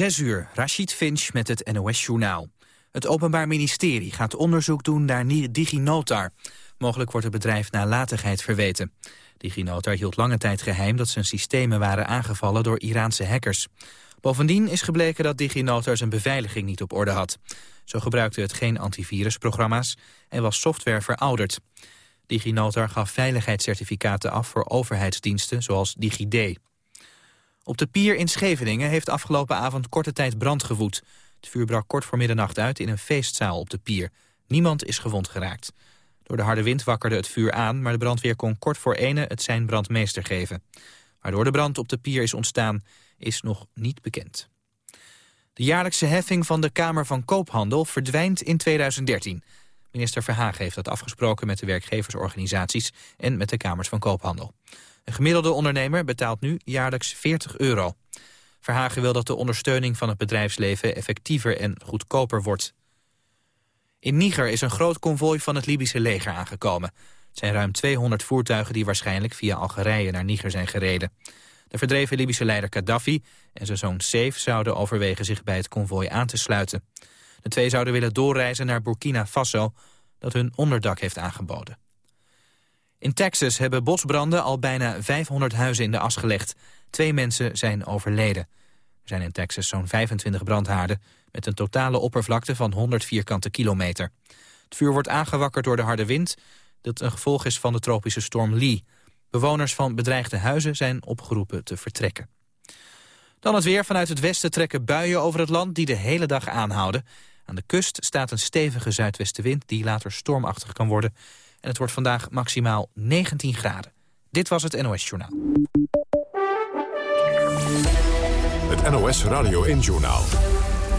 Zes uur, Rashid Finch met het NOS-journaal. Het Openbaar Ministerie gaat onderzoek doen naar DigiNotar. Mogelijk wordt het bedrijf nalatigheid verweten. DigiNotar hield lange tijd geheim dat zijn systemen waren aangevallen door Iraanse hackers. Bovendien is gebleken dat DigiNotar zijn beveiliging niet op orde had. Zo gebruikte het geen antivirusprogramma's en was software verouderd. DigiNotar gaf veiligheidscertificaten af voor overheidsdiensten zoals DigiD. Op de pier in Scheveningen heeft afgelopen avond korte tijd brand gewoed. Het vuur brak kort voor middernacht uit in een feestzaal op de pier. Niemand is gewond geraakt. Door de harde wind wakkerde het vuur aan, maar de brandweer kon kort voor ene het zijn brandmeester geven. Waardoor de brand op de pier is ontstaan, is nog niet bekend. De jaarlijkse heffing van de Kamer van Koophandel verdwijnt in 2013. Minister Verhagen heeft dat afgesproken met de werkgeversorganisaties en met de Kamers van Koophandel. Een gemiddelde ondernemer betaalt nu jaarlijks 40 euro. Verhagen wil dat de ondersteuning van het bedrijfsleven effectiever en goedkoper wordt. In Niger is een groot konvooi van het Libische leger aangekomen. Het zijn ruim 200 voertuigen die waarschijnlijk via Algerije naar Niger zijn gereden. De verdreven Libische leider Gaddafi en zijn zoon Saif zouden overwegen zich bij het konvooi aan te sluiten. De twee zouden willen doorreizen naar Burkina Faso, dat hun onderdak heeft aangeboden. In Texas hebben bosbranden al bijna 500 huizen in de as gelegd. Twee mensen zijn overleden. Er zijn in Texas zo'n 25 brandhaarden... met een totale oppervlakte van 100 vierkante kilometer. Het vuur wordt aangewakkerd door de harde wind... dat een gevolg is van de tropische storm Lee. Bewoners van bedreigde huizen zijn opgeroepen te vertrekken. Dan het weer. Vanuit het westen trekken buien over het land die de hele dag aanhouden. Aan de kust staat een stevige zuidwestenwind die later stormachtig kan worden. En het wordt vandaag maximaal 19 graden. Dit was het NOS Journaal. Het NOS Radio 1 Journaal.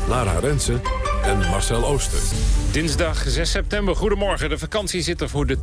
Lara Rensen en Marcel Ooster. Dinsdag 6 september, goedemorgen. De vakantie zit er voor de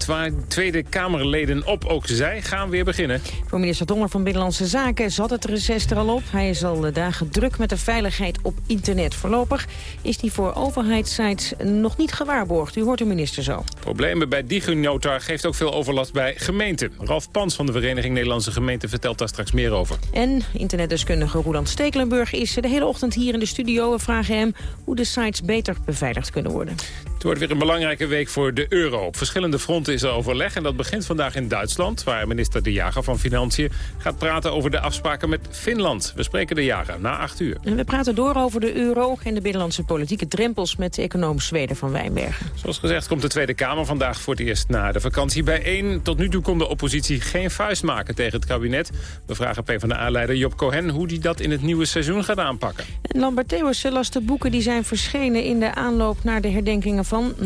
Tweede Kamerleden op. Ook zij gaan weer beginnen. Voor minister Donner van Binnenlandse Zaken zat het reces er al op. Hij is al dagen druk met de veiligheid op internet. Voorlopig is die voor overheidssites nog niet gewaarborgd. U hoort de minister zo. Problemen bij DigiNotar geeft ook veel overlast bij gemeenten. Ralf Pans van de Vereniging Nederlandse Gemeenten vertelt daar straks meer over. En internetdeskundige Roland Stekelenburg is de hele ochtend hier in de studio. We vragen hem hoe de sites beter beveiligd kunnen worden. Het wordt weer een belangrijke week voor de euro. Op verschillende fronten is er overleg en dat begint vandaag in Duitsland... waar minister De Jager van Financiën gaat praten over de afspraken met Finland. We spreken De Jager na acht uur. En we praten door over de euro en de binnenlandse politieke drempels... met de econoom Zweden van Wijnbergen. Zoals gezegd komt de Tweede Kamer vandaag voor het eerst na de vakantie bijeen. Tot nu toe kon de oppositie geen vuist maken tegen het kabinet. We vragen PvdA-leider Job Cohen hoe hij dat in het nieuwe seizoen gaat aanpakken. En Lambert Theeuwissen las de boeken die zijn verschenen... in de aanloop naar de herdenkingen van 9-11.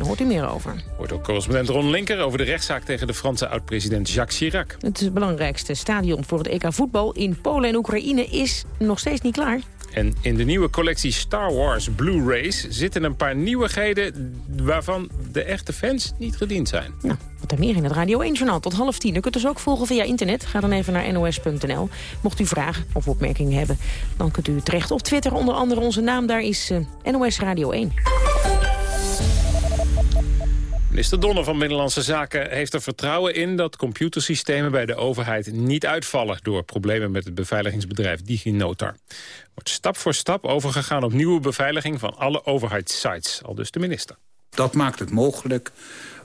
Hoort u meer over. Hoort ook correspondent Ron Linker over de rechtszaak tegen de Franse oud-president Jacques Chirac. Het belangrijkste stadion voor het EK voetbal in Polen en Oekraïne is nog steeds niet klaar. En in de nieuwe collectie Star Wars Blu-rays zitten een paar nieuwigheden... waarvan de echte fans niet gediend zijn. Nou, wat er meer in het Radio 1-journaal tot half tien. U kunt ons ook volgen via internet. Ga dan even naar nos.nl. Mocht u vragen of opmerkingen hebben, dan kunt u terecht op Twitter. Onder andere onze naam daar is uh, NOS Radio 1. Minister Donner van Binnenlandse Zaken heeft er vertrouwen in... dat computersystemen bij de overheid niet uitvallen... door problemen met het beveiligingsbedrijf DigiNotar. Wordt stap voor stap overgegaan op nieuwe beveiliging... van alle overheidssites, al dus de minister. Dat maakt het mogelijk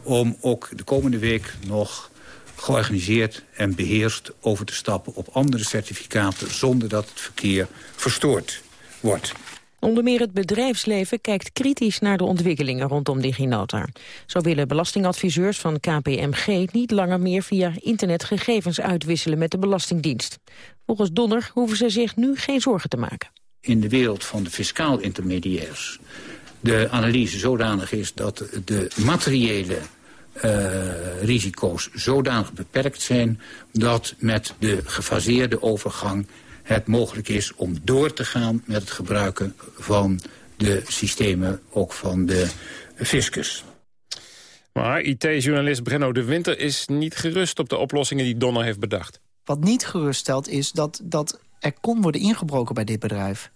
om ook de komende week nog georganiseerd en beheerst over te stappen op andere certificaten... zonder dat het verkeer verstoord wordt. Onder meer het bedrijfsleven kijkt kritisch naar de ontwikkelingen rondom DigiNotar. Zo willen belastingadviseurs van KPMG niet langer meer via internet gegevens uitwisselen met de Belastingdienst. Volgens Donner hoeven ze zich nu geen zorgen te maken. In de wereld van de fiscaal intermediairs de analyse zodanig is dat de materiële uh, risico's zodanig beperkt zijn... dat met de gefaseerde overgang het mogelijk is om door te gaan met het gebruiken van de systemen, ook van de fiscus. Maar IT-journalist Brenno de Winter is niet gerust op de oplossingen die Donner heeft bedacht. Wat niet geruststelt is dat, dat er kon worden ingebroken bij dit bedrijf.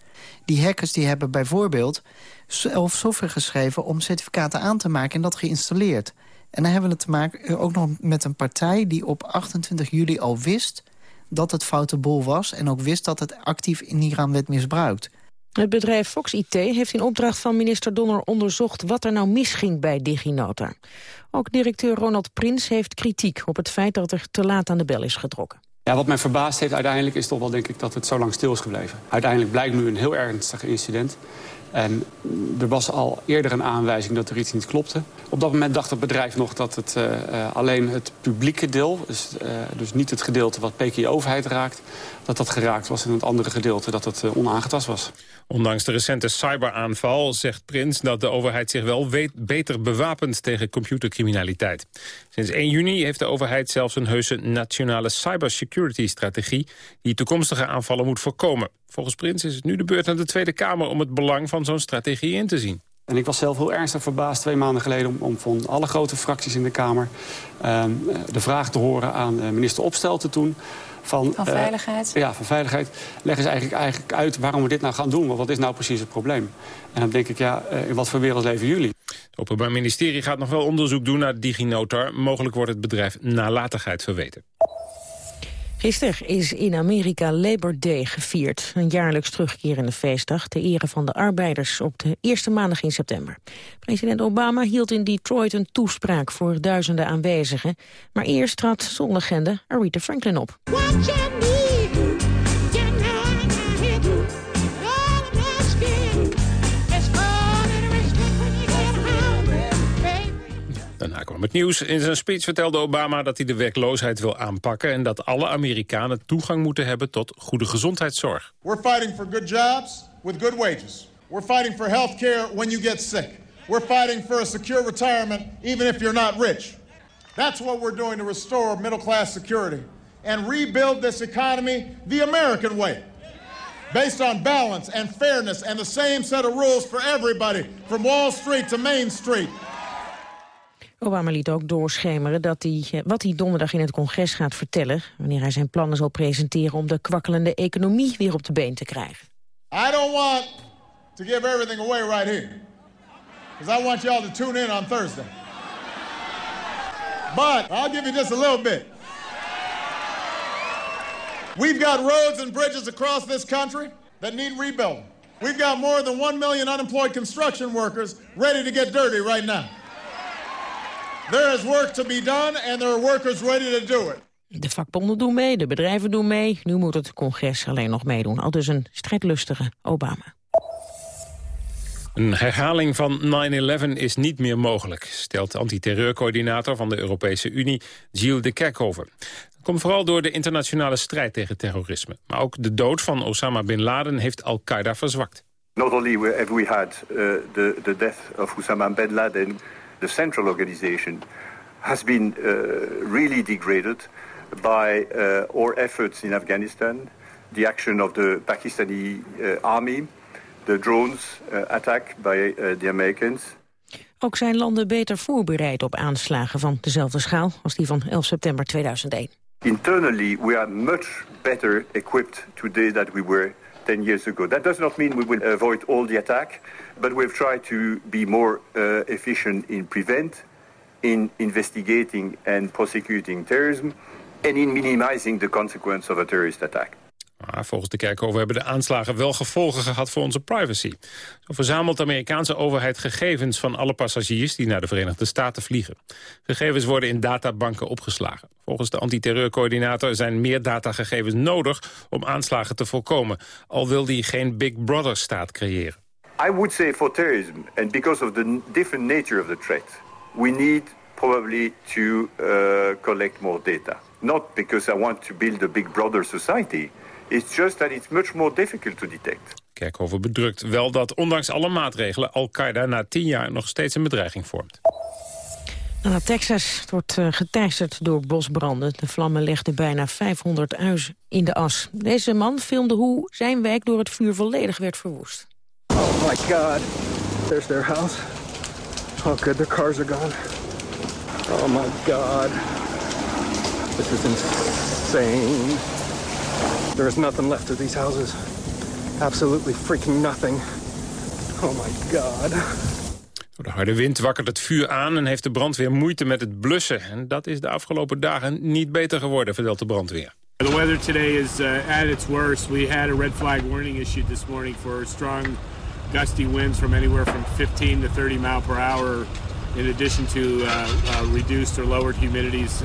Die hackers die hebben bijvoorbeeld zelf software geschreven om certificaten aan te maken en dat geïnstalleerd. En dan hebben we het te maken ook nog met een partij die op 28 juli al wist dat het foute boel was... en ook wist dat het actief in Iran werd misbruikt. Het bedrijf Fox IT heeft in opdracht van minister Donner onderzocht wat er nou misging bij DigiNota. Ook directeur Ronald Prins heeft kritiek op het feit dat er te laat aan de bel is getrokken. Ja, wat mij verbaasd heeft uiteindelijk is toch wel denk ik dat het zo lang stil is gebleven. Uiteindelijk blijkt nu een heel ernstig incident. En er was al eerder een aanwijzing dat er iets niet klopte. Op dat moment dacht het bedrijf nog dat het uh, alleen het publieke deel... Dus, uh, dus niet het gedeelte wat PKI-overheid raakt... dat dat geraakt was en het andere gedeelte dat het onaangetast was. Ondanks de recente cyberaanval zegt Prins dat de overheid zich wel weet, beter bewapent tegen computercriminaliteit. Sinds 1 juni heeft de overheid zelfs een heuse nationale cybersecurity-strategie die toekomstige aanvallen moet voorkomen. Volgens Prins is het nu de beurt aan de Tweede Kamer om het belang van zo'n strategie in te zien. En ik was zelf heel ernstig verbaasd twee maanden geleden... om, om van alle grote fracties in de Kamer uh, de vraag te horen aan uh, minister Opstelten toen... Van, van, veiligheid? Uh, ja, van veiligheid. Leg eens eigenlijk, eigenlijk uit waarom we dit nou gaan doen. Want wat is nou precies het probleem? En dan denk ik, ja, in wat voor wereld leven jullie? Het Openbaar Ministerie gaat nog wel onderzoek doen naar DigiNotar. Mogelijk wordt het bedrijf nalatigheid verweten. Gisteren is in Amerika Labor Day gevierd. Een jaarlijks terugkerende feestdag ter ere van de arbeiders op de eerste maandag in september. President Obama hield in Detroit een toespraak voor duizenden aanwezigen. Maar eerst trad zonlegende Aretha Franklin op. Het nieuws. In zijn speech vertelde Obama dat hij de werkloosheid wil aanpakken... en dat alle Amerikanen toegang moeten hebben tot goede gezondheidszorg. We're fighting for good jobs with good wages. We're fighting for health care when you get sick. We're fighting for a secure retirement even if you're not rich. That's what we're doing to restore middle-class security and rebuild this economy the American way. Based on balance and fairness and the same set of rules for everybody, from Wall Street to Main Street. Obama liet ook doorschemeren dat hij, eh, wat hij donderdag in het congres gaat vertellen... wanneer hij zijn plannen zal presenteren om de kwakkelende economie weer op de been te krijgen. I don't want to give everything away right here. Because I want y'all to tune in on Thursday. But I'll give you just a little bit. We've got roads and bridges across this country that need rebuilding. We've got more than 1 million unemployed construction workers ready to get dirty right now. There is work to be done and there are workers ready to do it. De vakbonden doen mee, de bedrijven doen mee. Nu moet het congres alleen nog meedoen. Al dus een strijdlustige Obama. Een herhaling van 9-11 is niet meer mogelijk, stelt antiterreurcoördinator van de Europese Unie, Gilles de Kerkhoven. Dat komt vooral door de internationale strijd tegen terrorisme. Maar ook de dood van Osama Bin Laden heeft Al-Qaeda verzwakt. Not only have we had uh, the, the death of Osama Bin Laden the central organization has been uh, really degraded by uh, our efforts in Afghanistan, the action of the Pakistani uh, army, the drones attack by the Americans. Ook zijn landen beter voorbereid op aanslagen van dezelfde schaal als die van 11 september 2001. Internally, we are much better equipped today than we were 10 years ago. That does not mean we will avoid all the attack, but we've tried to be more uh, efficient in prevent, in investigating and prosecuting terrorism, and in minimizing the consequence of a terrorist attack. Maar volgens de Kerkhoven hebben de aanslagen wel gevolgen gehad voor onze privacy. Zo verzamelt de Amerikaanse overheid gegevens van alle passagiers die naar de Verenigde Staten vliegen. Gegevens worden in databanken opgeslagen. Volgens de antiterreurcoördinator zijn meer datagegevens nodig om aanslagen te voorkomen. Al wil die geen Big Brother-staat creëren. I would say for terrorism, and because of the different nature of the threat, we need probably to uh, collect more data. Not because I want to build a Big Brother society, It's just that it's much more difficult to detect. Kerkhoven bedrukt wel dat ondanks alle maatregelen Al-Qaeda na tien jaar nog steeds een bedreiging vormt. Nou, Texas wordt uh, geteisterd door bosbranden. De vlammen legden bijna 500 huizen in de as. Deze man filmde hoe zijn wijk door het vuur volledig werd verwoest. Oh my god, there's their house. Oh good, their cars are gone. Oh my god, this is insane. There is nothing left of these houses. Absolutely freaking nothing. Oh my god. Door de harde wind wakkert het vuur aan en heeft de brandweer moeite met het blussen. En dat is de afgelopen dagen niet beter geworden, vertelt de brandweer. The weather today is uh, at its worst. We had a red flag warning issued this morning for strong gusty winds from anywhere from 15 to 30 mile per hour in addition to uh, uh, reduced or lowered humidities.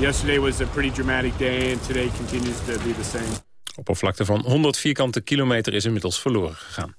Yesterday was a pretty dramatic day and today continues to be the same. Oppervlakte van 100 vierkante kilometer is inmiddels verloren gegaan.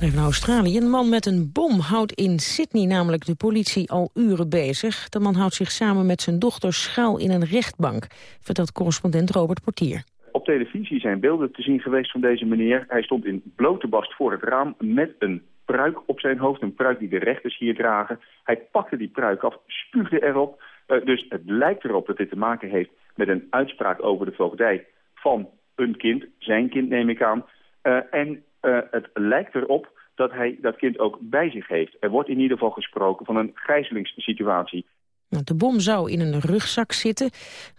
Even naar Australië. Een man met een bom houdt in Sydney namelijk de politie al uren bezig. De man houdt zich samen met zijn dochter schuil in een rechtbank, vertelt correspondent Robert Portier. Op televisie zijn beelden te zien geweest van deze meneer. Hij stond in blote bast voor het raam met een pruik op zijn hoofd. Een pruik die de rechters hier dragen. Hij pakte die pruik af, spuugde erop. Uh, dus het lijkt erop dat dit te maken heeft met een uitspraak over de voogdij van een kind. Zijn kind neem ik aan. Uh, en uh, het lijkt erop dat hij dat kind ook bij zich heeft. Er wordt in ieder geval gesproken van een gijzelingssituatie. De bom zou in een rugzak zitten.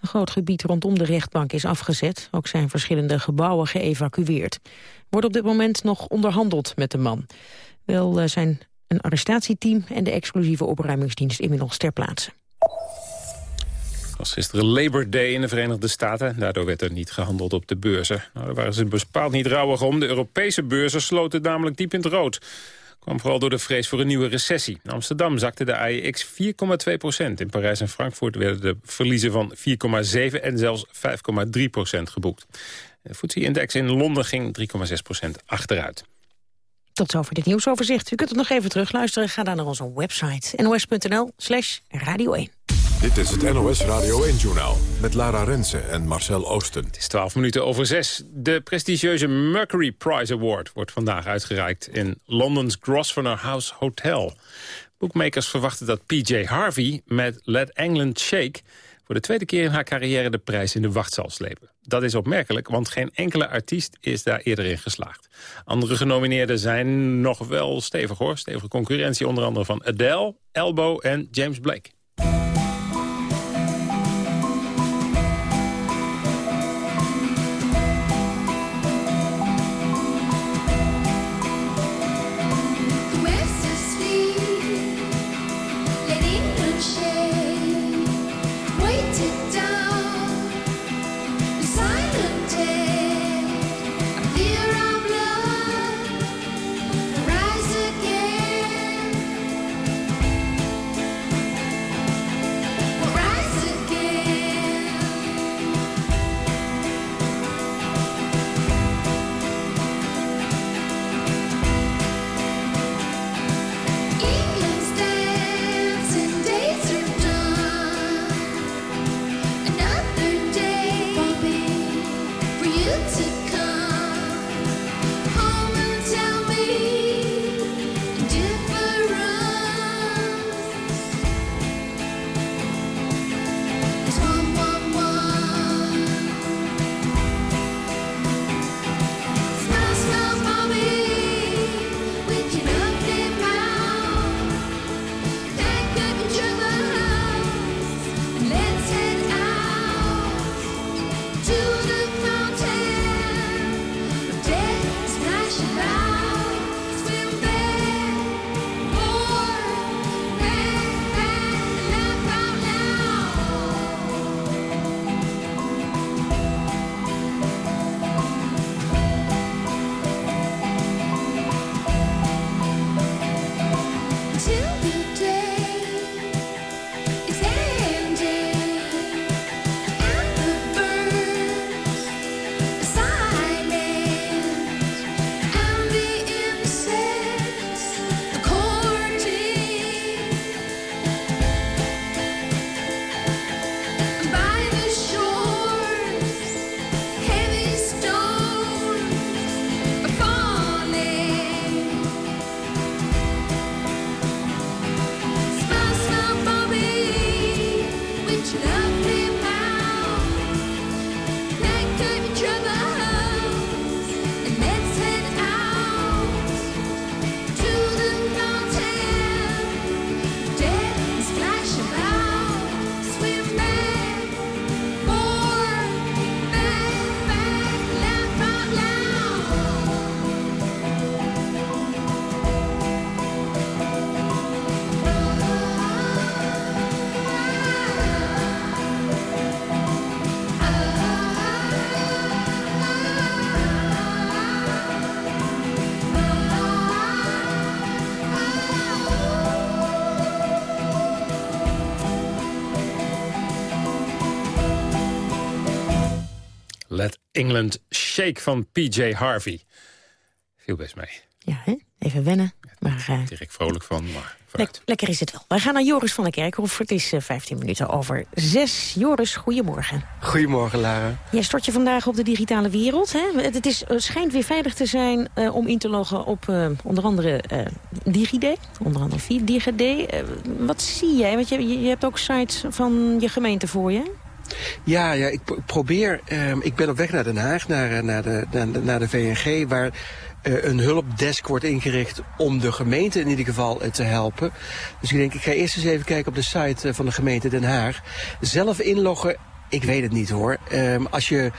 Een groot gebied rondom de rechtbank is afgezet. Ook zijn verschillende gebouwen geëvacueerd. Wordt op dit moment nog onderhandeld met de man. Wel zijn een arrestatieteam en de exclusieve opruimingsdienst inmiddels ter plaatse. Was gisteren Labor Day in de Verenigde Staten. Daardoor werd er niet gehandeld op de beurzen. Nou, daar waren ze bepaald niet rouwig om. De Europese beurzen sloten namelijk diep in het rood. kwam vooral door de vrees voor een nieuwe recessie. In Amsterdam zakte de AEX 4,2 procent. In Parijs en Frankfurt werden de verliezen van 4,7 en zelfs 5,3 procent geboekt. De FTSE-index in Londen ging 3,6 procent achteruit. Tot zover dit nieuwsoverzicht. U kunt het nog even terugluisteren. Ga dan naar onze website nos.nl slash radio 1. Dit is het NOS Radio 1-journaal met Lara Rensen en Marcel Oosten. Het is 12 minuten over 6. De prestigieuze Mercury Prize Award wordt vandaag uitgereikt in London's Grosvenor House Hotel. Boekmakers verwachten dat PJ Harvey met Let England Shake... voor de tweede keer in haar carrière de prijs in de wacht zal slepen. Dat is opmerkelijk, want geen enkele artiest is daar eerder in geslaagd. Andere genomineerden zijn nog wel stevig hoor. Stevige concurrentie onder andere van Adele, Elbow en James Blake. England Shake van PJ Harvey. Viel best mee. Ja, hè? even wennen. Maar, uh, Direct vrolijk van, maar le lekker is het wel. Wij gaan naar Joris van der Kerkhof. Het is uh, 15 minuten over 6. Joris, goedemorgen. Goedemorgen, Lara. Jij stort je vandaag op de digitale wereld. Hè? Het is, uh, schijnt weer veilig te zijn uh, om in te loggen op onder andere DigiD. Onder andere via DigiD. wat zie jij? Want je, je hebt ook sites van je gemeente voor je. Ja, ja ik probeer... ik ben op weg naar Den Haag, naar, naar, de, naar, de VNG... waar uh, een hulpdesk wordt ingericht om de gemeente in ieder geval uh, te helpen. Dus ik denk, ik ga eerst eens even kijken op de site van de gemeente Den Haag. Zelf inloggen, ik weet het niet hoor. Um, als je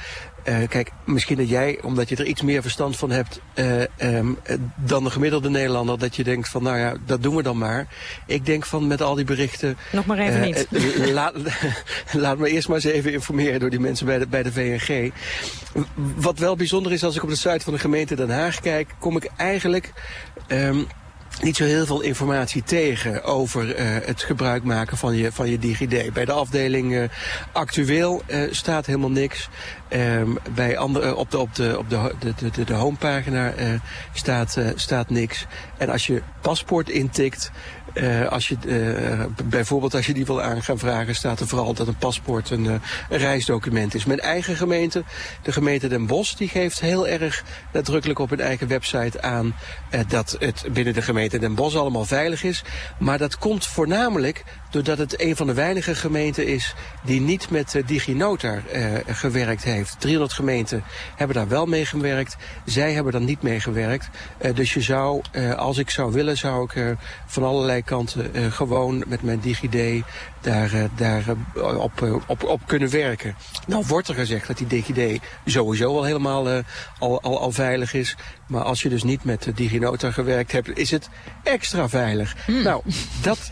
uh, kijk, misschien dat jij, omdat je er iets meer verstand van hebt uh, um, dan de gemiddelde Nederlander, dat je denkt van, nou ja, dat doen we dan maar. Ik denk van, met al die berichten... Nog maar even uh, niet. laat, laat me eerst maar eens even informeren door die mensen bij de, bij de VNG. Wat wel bijzonder is, als ik op de site van de gemeente Den Haag kijk, kom ik eigenlijk... Um, niet zo heel veel informatie tegen over uh, het gebruik maken van je, van je DigiD. Bij de afdeling uh, actueel uh, staat helemaal niks. Um, bij andere, op de, op de, op de, de, de, de homepagina staat, staat niks. En als je paspoort intikt, uh, als je, uh, bijvoorbeeld als je die wil aan gaan vragen, staat er vooral dat een paspoort een, uh, een reisdocument is. Mijn eigen gemeente, de gemeente Den Bosch, die geeft heel erg nadrukkelijk op hun eigen website aan dat het binnen de gemeente Den Bosch allemaal veilig is. Maar dat komt voornamelijk doordat het een van de weinige gemeenten is die niet met uh, DigiNotar uh, gewerkt heeft. 300 gemeenten hebben daar wel mee gewerkt. Zij hebben daar niet mee gewerkt. Uh, dus je zou, als ik zou willen, zou ik van allerlei kanten gewoon met mijn DigiD daar, daar op, op, op kunnen werken. Nou wordt er gezegd dat die DigiD sowieso al helemaal al, al, al veilig is. Maar als je dus niet met DigiNotar gewerkt hebt, is het extra veilig. Hmm. Nou, dat,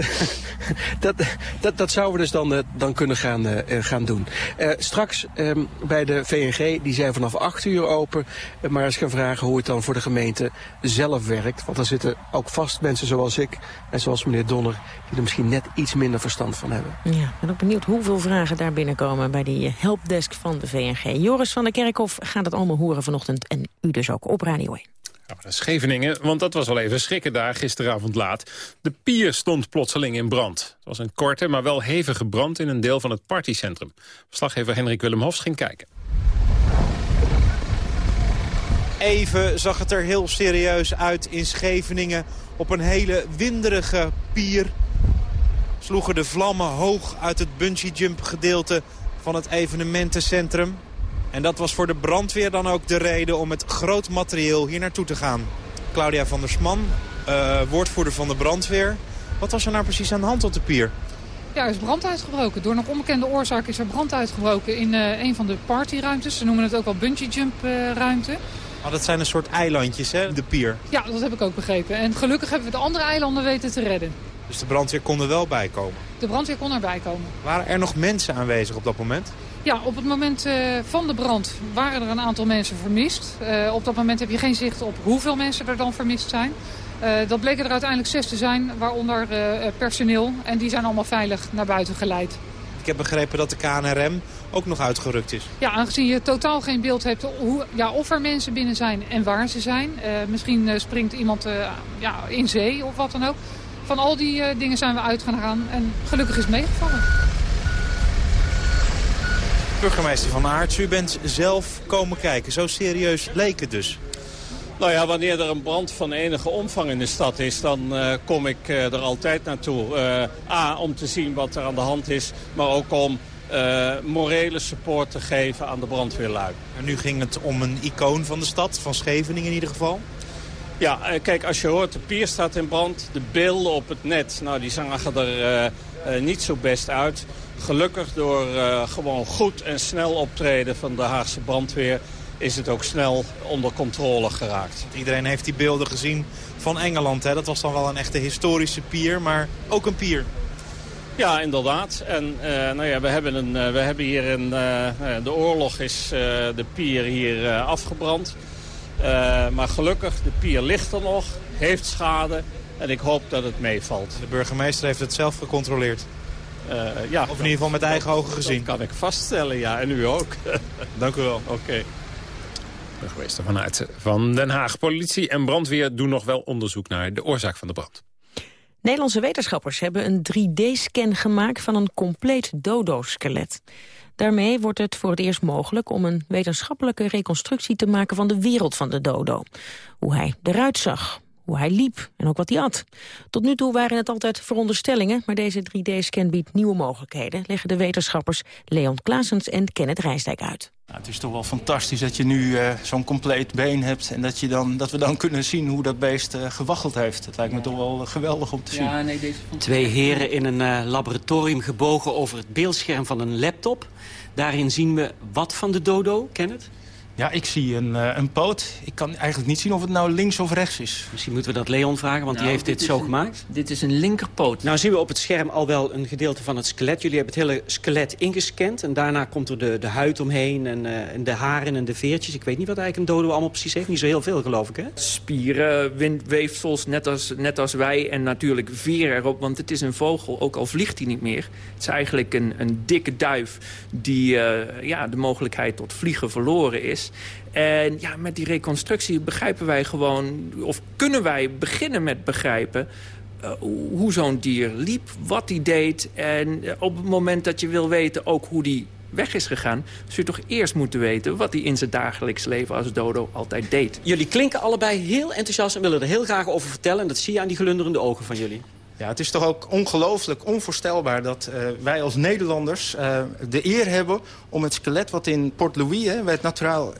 dat, dat, dat zouden we dus dan, uh, dan kunnen gaan, uh, gaan doen. Uh, straks um, bij de VNG, die zijn vanaf 8 uur open. maar eens gaan vragen hoe het dan voor de gemeente zelf werkt. Want er zitten ook vast mensen zoals ik en zoals meneer Donner... die er misschien net iets minder verstand van hebben. Ja, ik ben ook benieuwd hoeveel vragen daar binnenkomen... bij die helpdesk van de VNG. Joris van der Kerkhof gaat het allemaal horen vanochtend. En u dus ook op Radio 1. Naar Scheveningen, want dat was wel even schrikken daar gisteravond laat. De pier stond plotseling in brand. Het was een korte, maar wel hevige brand in een deel van het partycentrum. Verslaggever Henrik Willem Hofs ging kijken. Even zag het er heel serieus uit in Scheveningen. Op een hele winderige pier sloegen de vlammen hoog uit het bungee jump gedeelte van het evenementencentrum. En dat was voor de brandweer dan ook de reden om met groot materieel hier naartoe te gaan. Claudia van der Sman, uh, woordvoerder van de brandweer. Wat was er nou precies aan de hand op de pier? Ja, er is brand uitgebroken. Door nog onbekende oorzaak is er brand uitgebroken in uh, een van de partyruimtes. Ze noemen het ook wel bungee jump uh, ruimte. Maar dat zijn een soort eilandjes, hè, de pier? Ja, dat heb ik ook begrepen. En gelukkig hebben we de andere eilanden weten te redden. Dus de brandweer kon er wel bij komen? De brandweer kon erbij komen. Waren er nog mensen aanwezig op dat moment? Ja, op het moment uh, van de brand waren er een aantal mensen vermist. Uh, op dat moment heb je geen zicht op hoeveel mensen er dan vermist zijn. Uh, dat bleken er uiteindelijk zes te zijn, waaronder personeel. En die zijn allemaal veilig naar buiten geleid. Ik heb begrepen dat de KNRM ook nog uitgerukt is. Ja, aangezien je totaal geen beeld hebt hoe, ja, of er mensen binnen zijn en waar ze zijn. misschien springt iemand ja, in zee of wat dan ook. Van al die dingen zijn we uitgegaan en gelukkig is meegevallen. Burgemeester Van Aerts, u bent zelf komen kijken. Zo serieus leek het dus. Nou ja, wanneer er een brand van enige omvang in de stad is... dan uh, kom ik uh, er altijd naartoe. Uh, A, om te zien wat er aan de hand is, maar ook om morele support te geven aan de brandweerlui. En nu ging het om een icoon van de stad, van Scheveningen in ieder geval? Ja, kijk, als je hoort, de pier staat in brand. De beelden op het net, nou, die zagen er niet zo best uit. Gelukkig door uh, gewoon goed en snel optreden van de Haagse brandweer is het ook snel onder controle geraakt. Iedereen heeft die beelden gezien van Engeland. Hè? Dat was dan wel een echte historische pier, maar ook een pier. Ja, inderdaad. En uh, nou ja, we, hebben een, uh, we hebben hier een... de oorlog is de pier hier afgebrand. maar gelukkig, de pier ligt er nog, heeft schade. En ik hoop dat het meevalt. De burgemeester heeft het zelf gecontroleerd. Uh, ja, of in ieder geval met eigen ogen gezien. Dat kan ik vaststellen, ja. En u ook. Dank u wel. Oké. Okay. Burgemeester Van Aertsen van Den Haag. Politie en brandweer doen nog wel onderzoek naar de oorzaak van de brand. Nederlandse wetenschappers hebben een 3D-scan gemaakt van een compleet dodo-skelet. Daarmee wordt het voor het eerst mogelijk om een wetenschappelijke reconstructie te maken van de wereld van de dodo. Hoe hij eruit zag, hoe hij liep en ook wat hij at. Tot nu toe waren het altijd veronderstellingen, maar deze 3D-scan biedt nieuwe mogelijkheden, leggen de wetenschappers Leon Klaasens en Kenneth Rijsdijk uit. Nou, het is toch wel fantastisch dat je nu uh, zo'n compleet been hebt... en dat, je dan, dat we dan kunnen zien hoe dat beest uh, gewaggeld heeft. Dat lijkt me toch wel geweldig om te zien. Ja, nee, deze Twee heren in een uh, laboratorium gebogen over het beeldscherm van een laptop. Daarin zien we wat van de dodo, Kenneth? Ja, ik zie een, uh, een poot. Ik kan eigenlijk niet zien of het nou links of rechts is. Misschien moeten we dat Leon vragen, want nou, die heeft dit, zo een, gemaakt. Dit is een linkerpoot. Nou zien we op het scherm al wel een gedeelte van het skelet. Jullie hebben het hele skelet ingescand. En daarna komt er de, de huid omheen en, uh, en de haren en de veertjes. Ik weet niet wat eigenlijk een dodo allemaal precies heeft. Niet zo heel veel, geloof ik, hè? Spieren, windweefsels, net als, net als wij. En natuurlijk veren erop, want het is een vogel. Ook al vliegt hij niet meer. Het is eigenlijk een, een dikke duif die uh, ja, de mogelijkheid tot vliegen verloren is. En ja, met die reconstructie begrijpen wij gewoon... of kunnen wij beginnen met begrijpen... Uh, hoe zo'n dier liep, wat hij deed... en uh, op het moment dat je wil weten ook hoe die weg is gegaan... zul je toch eerst moeten weten wat hij in zijn dagelijks leven als dodo altijd deed. Jullie klinken allebei heel enthousiast en willen er heel graag over vertellen... en dat zie je aan die glunderende ogen van jullie. Ja, het is toch ook ongelooflijk onvoorstelbaar dat uh, wij als Nederlanders uh, de eer hebben om het skelet wat in Port Louis, hè, bij het Naturaal,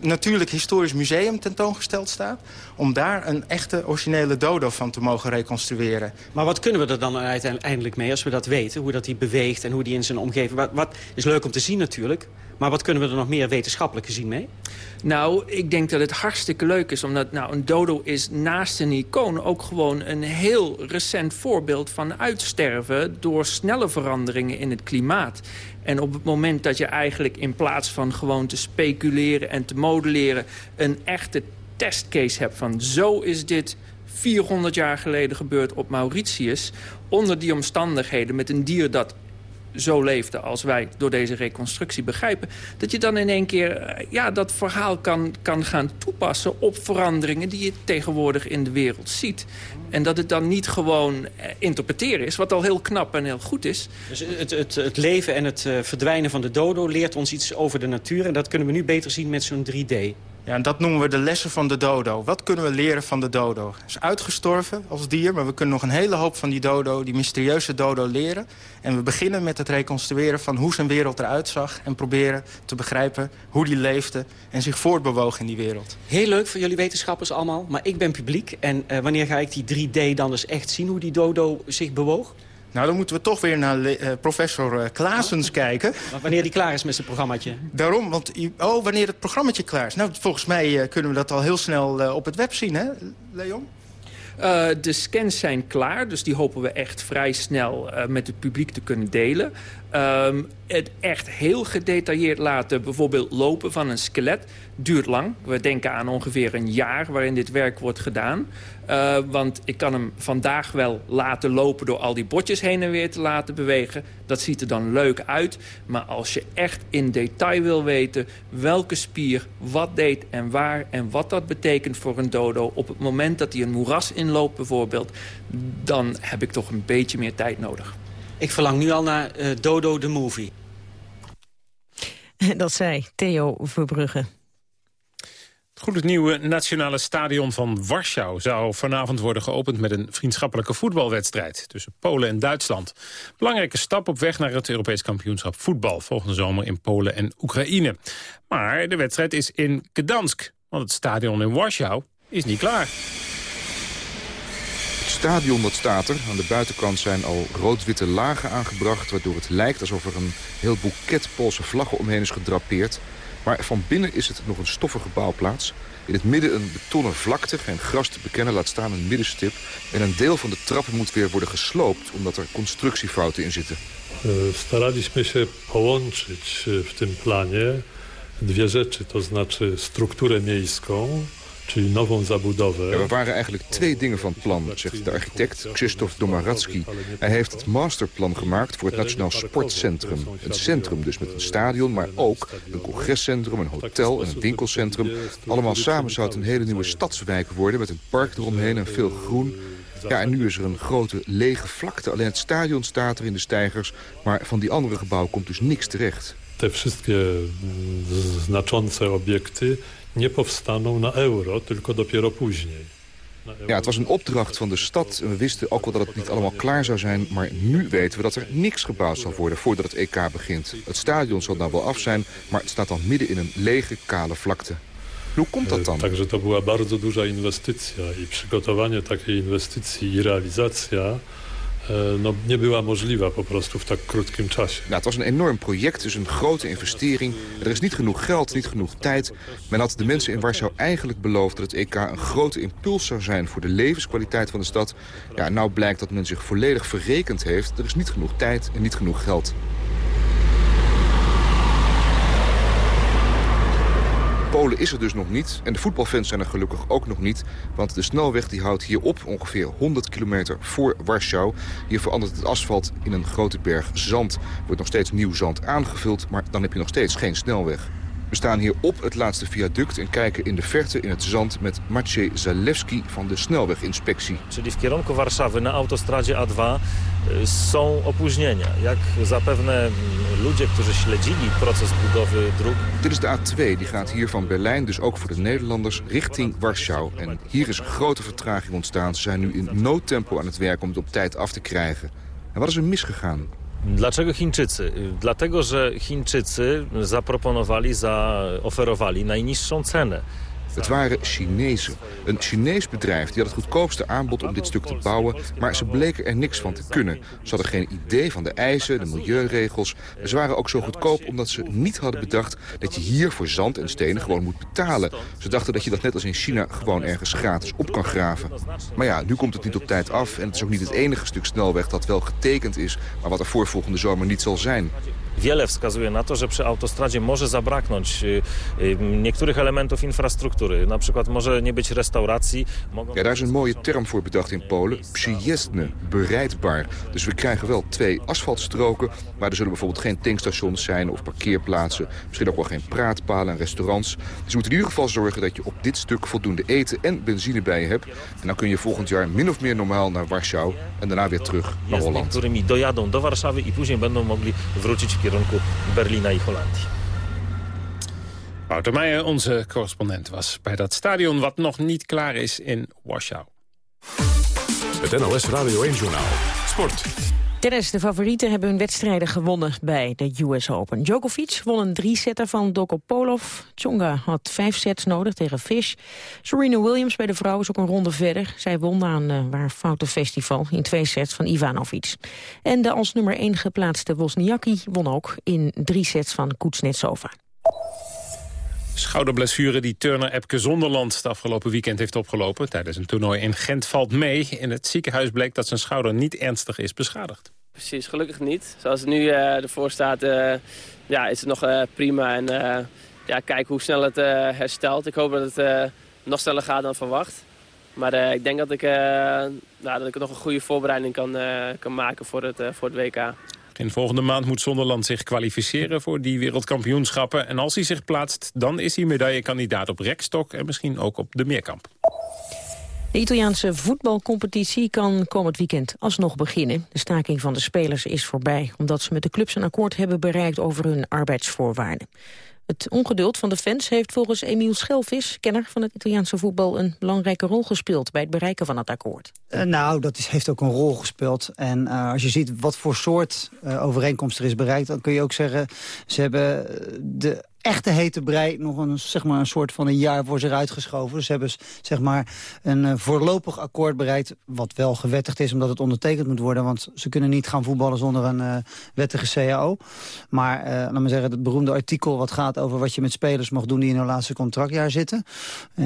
Natuurlijk Historisch Museum tentoongesteld staat, om daar een echte originele dodo van te mogen reconstrueren. Maar wat kunnen we er dan uiteindelijk mee als we dat weten? Hoe dat hij beweegt en hoe die in zijn omgeving... Wat is leuk om te zien natuurlijk, maar wat kunnen we er nog meer wetenschappelijk gezien mee? Nou, ik denk dat het hartstikke leuk is. Omdat nou, een dodo is naast een icoon ook gewoon een heel recent voorbeeld van uitsterven... door snelle veranderingen in het klimaat. En op het moment dat je eigenlijk in plaats van gewoon te speculeren en te modelleren... een echte testcase hebt van zo is dit 400 jaar geleden gebeurd op Mauritius... onder die omstandigheden met een dier dat zo leefde als wij door deze reconstructie begrijpen... dat je dan in één keer ja, dat verhaal kan, kan gaan toepassen op veranderingen... die je tegenwoordig in de wereld ziet. En dat het dan niet gewoon interpreteren is, wat al heel knap en heel goed is. Dus het, het, het leven en het verdwijnen van de dodo leert ons iets over de natuur... en dat kunnen we nu beter zien met zo'n 3D. Ja, en dat noemen we de lessen van de dodo. Wat kunnen we leren van de dodo? Hij is uitgestorven als dier, maar we kunnen nog een hele hoop van die dodo, die mysterieuze dodo, leren. En we beginnen met het reconstrueren van hoe zijn wereld eruit zag... en proberen te begrijpen hoe die leefde en zich voortbewoog in die wereld. Heel leuk voor jullie wetenschappers allemaal, maar ik ben publiek. En uh, wanneer ga ik die 3D dan eens echt zien, hoe die dodo zich bewoog? Nou, dan moeten we toch weer naar uh, professor uh, Klaasens oh. kijken. Maar wanneer die klaar is met zijn programmaatje? Daarom, want... Oh, wanneer het programmaatje klaar is. Nou, volgens mij uh, kunnen we dat al heel snel op het web zien, hè, Leon? Uh, de scans zijn klaar, dus die hopen we echt vrij snel uh, met het publiek te kunnen delen. Um, het echt heel gedetailleerd laten bijvoorbeeld lopen van een skelet duurt lang. We denken aan ongeveer een jaar waarin dit werk wordt gedaan. Uh, want ik kan hem vandaag wel laten lopen door al die botjes heen en weer te laten bewegen. Dat ziet er dan leuk uit. Maar als je echt in detail wil weten welke spier wat deed en waar... en wat dat betekent voor een dodo op het moment dat hij een moeras inloopt bijvoorbeeld... dan heb ik toch een beetje meer tijd nodig. Ik verlang nu al naar uh, Dodo de Movie. Dat zei Theo Verbrugge. Goed het nieuwe nationale stadion van Warschau zou vanavond worden geopend met een vriendschappelijke voetbalwedstrijd tussen Polen en Duitsland. Belangrijke stap op weg naar het Europees kampioenschap voetbal volgende zomer in Polen en Oekraïne. Maar de wedstrijd is in Gdansk, want het stadion in Warschau is niet klaar. Het stadion dat staat er. Aan de buitenkant zijn al rood-witte lagen aangebracht... waardoor het lijkt alsof er een heel boeket Poolse vlaggen omheen is gedrapeerd. Maar van binnen is het nog een stoffige bouwplaats. In het midden een betonnen vlakte, geen gras te bekennen, laat staan een middenstip. En een deel van de trappen moet weer worden gesloopt, omdat er constructiefouten in zitten. Staraliśmy się połączyć w tym planie dwie rzeczy, to znaczy strukturę miejską Czyli nową zabudowę. we waren eigenlijk twee dingen van plan, zegt de architect Krzysztof Domaracki. Hij heeft het masterplan gemaakt voor het Nationaal Sportcentrum. Een centrum dus met een stadion, maar ook een congrescentrum, een hotel en een winkelcentrum. Allemaal samen zou het een hele nieuwe stadswijk worden met een park eromheen en veel groen. Ja, en nu is er een grote lege vlakte. Alleen het stadion staat er in de stijgers, maar van die andere gebouwen komt dus niks terecht. Te wszystkie mm, znaczące obiekty nie powstaną na euro, tylko dopiero później. Ja, het was een opdracht van de stad. En we wisten ook wel dat het niet allemaal klaar zou zijn. Maar nu weten we dat er niks gebouwd zal worden voordat het EK begint. Het stadion zal nou wel af zijn, maar het staat dan midden in een lege, kale vlakte. Hoe komt dat dan? Także to była bardzo duża inwestycja i przygotowanie takiej inwestycji i realizacja no, nie była możliwa po prostu w tak het was een enorm project, dus een grote investering. Er is niet genoeg geld, niet genoeg tijd. Men had de mensen in Warschau eigenlijk beloofd dat het EK een grote impuls zou zijn voor de levenskwaliteit van de stad. Ja, nou blijkt dat men zich volledig verrekend heeft. Er is niet genoeg tijd en niet genoeg geld. Polen is er dus nog niet. En de voetbalfans zijn er gelukkig ook nog niet. Want de snelweg die houdt hier op, ongeveer 100 kilometer voor Warschau. Hier verandert het asfalt in een grote berg zand. Wordt nog steeds nieuw zand aangevuld, maar dan heb je nog steeds geen snelweg. We staan hier op het laatste viaduct en kijken in de verte in het zand met Maciej Zalewski van de snelweginspectie. Czyli w kierunku Warszawy na autostradzie A2 są opóźnienia. Jak zapewne ludzie, którzy śledzili proces budowy dróg... Dit is de A2, die gaat hier van Berlijn, dus ook voor de Nederlanders, richting Warschau. En hier is een grote vertraging ontstaan. Ze zijn nu in noodtempo aan het werk om het op tijd af te krijgen. En wat is er misgegaan? Dlaczego Chińczycy? Dlatego, że Chińczycy zaproponowali, zaoferowali najniższą cenę. Het waren Chinezen. Een Chinees bedrijf die had het goedkoopste aanbod om dit stuk te bouwen... maar ze bleken er niks van te kunnen. Ze hadden geen idee van de eisen, de milieuregels. Ze waren ook zo goedkoop omdat ze niet hadden bedacht... dat je hier voor zand en stenen gewoon moet betalen. Ze dachten dat je dat net als in China gewoon ergens gratis op kan graven. Maar ja, nu komt het niet op tijd af... en het is ook niet het enige stuk snelweg dat wel getekend is... maar wat er voor volgende zomer niet zal zijn. Wiele wskazuje na to, że przy autostradzie może zabraknąć niektórych elementów infrastruktury. Na przykład może nie być restauracji. Ja, daar is een mooie term voor bedacht in Polen. Przyjezdne, bereidbaar. Dus we krijgen wel twee asfaltstroken, maar er zullen bijvoorbeeld geen tankstations zijn of parkeerplaatsen. Misschien ook wel geen praatpalen en restaurants. Dus we moeten in ieder geval zorgen dat je op dit stuk voldoende eten en benzine bij je hebt. En dan kun je volgend jaar min of meer normaal naar Warschau en daarna weer terug naar Holland. Którymi dojadą do Warszawy i później będą mogli wrócić kierunku Berlina i Holandii. Wouter Meijer, onze correspondent, was bij dat stadion wat nog niet klaar is in Warschau. Het NOS Radio 1-journaal. Sport. Tennis, de favorieten hebben hun wedstrijden gewonnen bij de US Open. Djokovic won een drie-setter van Dokopolov. Tsonga had vijf sets nodig tegen Fish. Serena Williams bij de vrouwen is ook een ronde verder. Zij won aan uh, waar Foute Festival in twee sets van Ivanovic. En de als nummer één geplaatste Wozniacki won ook in drie sets van Kuznetsova. Schouderblessure die Turner Epke Zonderland het afgelopen weekend heeft opgelopen... tijdens een toernooi in Gent valt mee. In het ziekenhuis bleek dat zijn schouder niet ernstig is beschadigd. Precies, gelukkig niet. Zoals het nu uh, ervoor staat, uh, ja, is het nog uh, prima. En ja, kijk hoe snel het herstelt. Ik hoop dat het nog sneller gaat dan verwacht. Maar ik denk dat ik, nou, dat ik nog een goede voorbereiding kan, kan maken voor het, voor het WK. In volgende maand moet Zonderland zich kwalificeren voor die wereldkampioenschappen. En als hij zich plaatst, dan is hij medaillekandidaat op rekstok en misschien ook op de meerkamp. De Italiaanse voetbalcompetitie kan komend weekend alsnog beginnen. De staking van de spelers is voorbij, omdat ze met de clubs een akkoord hebben bereikt over hun arbeidsvoorwaarden. Het ongeduld van de fans heeft volgens Emiel Schelvis, kenner van het Italiaanse voetbal, een belangrijke rol gespeeld bij het bereiken van het akkoord. Uh, nou, dat is, heeft ook een rol gespeeld. En uh, als je ziet wat voor soort uh, overeenkomst er is bereikt, dan kun je ook zeggen, ze hebben de echte hete brei nog een, zeg maar, een soort van een jaar voor zich uitgeschoven. Dus ze hebben zeg maar, een uh, voorlopig akkoord bereikt... wat wel gewettigd is omdat het ondertekend moet worden. Want ze kunnen niet gaan voetballen zonder een uh, wettige CAO. Maar uh, laat me zeggen, het beroemde artikel wat gaat over wat je met spelers mag doen die in hun laatste contractjaar zitten.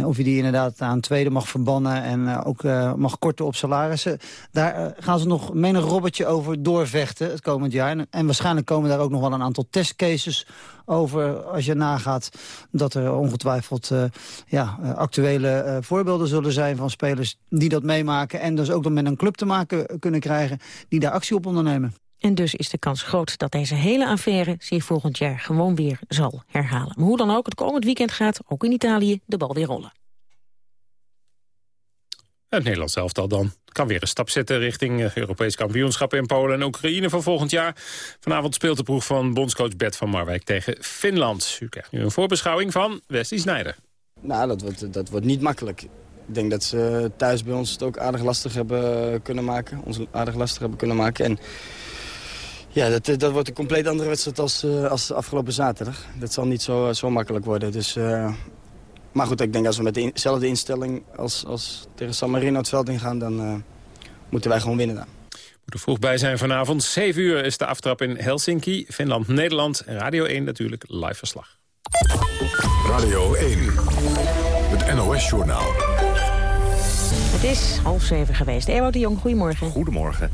Of je die inderdaad aan tweede mag verbannen en ook mag korten op salarissen. Daar gaan ze nog menig robbertje over doorvechten het komend jaar. En, en waarschijnlijk komen daar ook nog wel een aantal testcases over als je nagaat dat er ongetwijfeld uh, ja, actuele uh, voorbeelden zullen zijn van spelers die dat meemaken. En dus ook dan met een club te maken kunnen krijgen die daar actie op ondernemen. En dus is de kans groot dat deze hele affaire zich volgend jaar gewoon weer zal herhalen. Maar hoe dan ook, het komend weekend gaat ook in Italië de bal weer rollen. Het Nederlands elftal dan kan weer een stap zetten richting Europees kampioenschap in Polen en Oekraïne van volgend jaar. Vanavond speelt de ploeg van bondscoach Bert van Marwijk tegen Finland. U krijgt nu een voorbeschouwing van Wesley Snijder. Nou, dat wordt, dat wordt niet makkelijk. Ik denk dat ze thuis bij ons het ook aardig lastig hebben kunnen maken. Ons aardig lastig hebben kunnen maken. En ja, dat, dat wordt een compleet andere wedstrijd als, als afgelopen zaterdag. Dat zal niet zo, zo makkelijk worden. Dus, maar goed, ik denk als we met dezelfde instelling als, als tegen San Marino het veld ingaan... dan uh, moeten wij gewoon winnen daar. Moet er vroeg bij zijn vanavond. 7 uur is de aftrap in Helsinki, Finland, Nederland. En Radio 1 natuurlijk live verslag. Radio 1, het NOS-journaal. Het is half zeven geweest. Ewout de Jong, goedemorgen. Goedemorgen.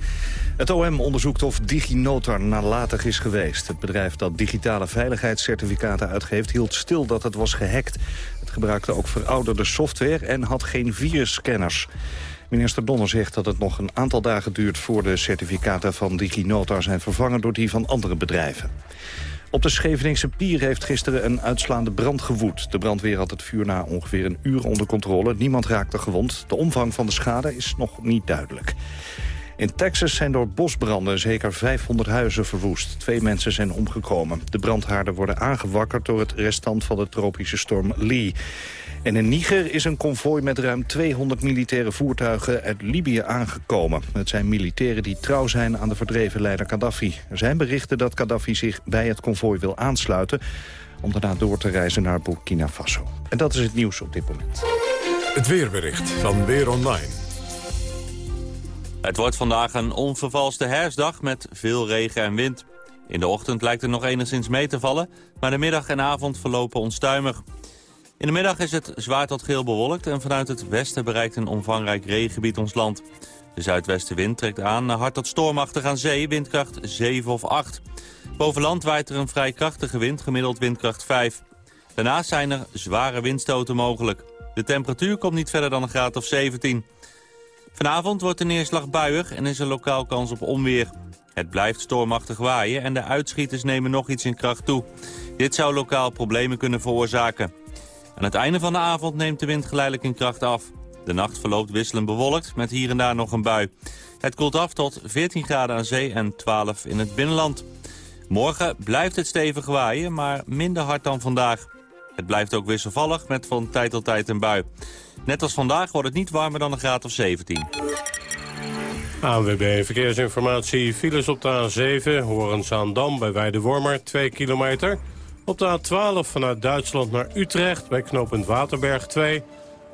Het OM onderzoekt of DigiNotar nalatig is geweest. Het bedrijf dat digitale veiligheidscertificaten uitgeeft... hield stil dat het was gehackt. Gebruikte ook verouderde software en had geen virusscanners. Minister Donner zegt dat het nog een aantal dagen duurt... voor de certificaten van DigiNotar zijn vervangen door die van andere bedrijven. Op de Scheveningse pier heeft gisteren een uitslaande brand gewoed. De brandweer had het vuur na ongeveer een uur onder controle. Niemand raakte gewond. De omvang van de schade is nog niet duidelijk. In Texas zijn door bosbranden zeker 500 huizen verwoest. Twee mensen zijn omgekomen. De brandhaarden worden aangewakkerd door het restant van de tropische storm Lee. En in Niger is een konvooi met ruim 200 militaire voertuigen uit Libië aangekomen. Het zijn militairen die trouw zijn aan de verdreven leider Gaddafi. Er zijn berichten dat Gaddafi zich bij het konvooi wil aansluiten... om daarna door te reizen naar Burkina Faso. En dat is het nieuws op dit moment. Het weerbericht van Weer Online. Het wordt vandaag een onvervalste herfstdag met veel regen en wind. In de ochtend lijkt het nog enigszins mee te vallen, maar de middag en avond verlopen onstuimig. In de middag is het zwaar tot geel bewolkt en vanuit het westen bereikt een omvangrijk regengebied ons land. De zuidwestenwind trekt aan naar hard tot stormachtig aan zee, windkracht 7 of 8. Boven land waait er een vrij krachtige wind, gemiddeld windkracht 5. Daarnaast zijn er zware windstoten mogelijk. De temperatuur komt niet verder dan een graad of 17. Vanavond wordt de neerslag buiig en is er lokaal kans op onweer. Het blijft stormachtig waaien en de uitschieters nemen nog iets in kracht toe. Dit zou lokaal problemen kunnen veroorzaken. Aan het einde van de avond neemt de wind geleidelijk in kracht af. De nacht verloopt wisselend bewolkt met hier en daar nog een bui. Het koelt af tot 14 graden aan zee en 12 in het binnenland. Morgen blijft het stevig waaien, maar minder hard dan vandaag. Het blijft ook wisselvallig met van tijd tot tijd een bui. Net als vandaag wordt het niet warmer dan een graad of 17. ANWB Verkeersinformatie. Files op de A7, Horenzaandam bij Weidewormer, 2 kilometer. Op de A12 vanuit Duitsland naar Utrecht bij knooppunt Waterberg 2.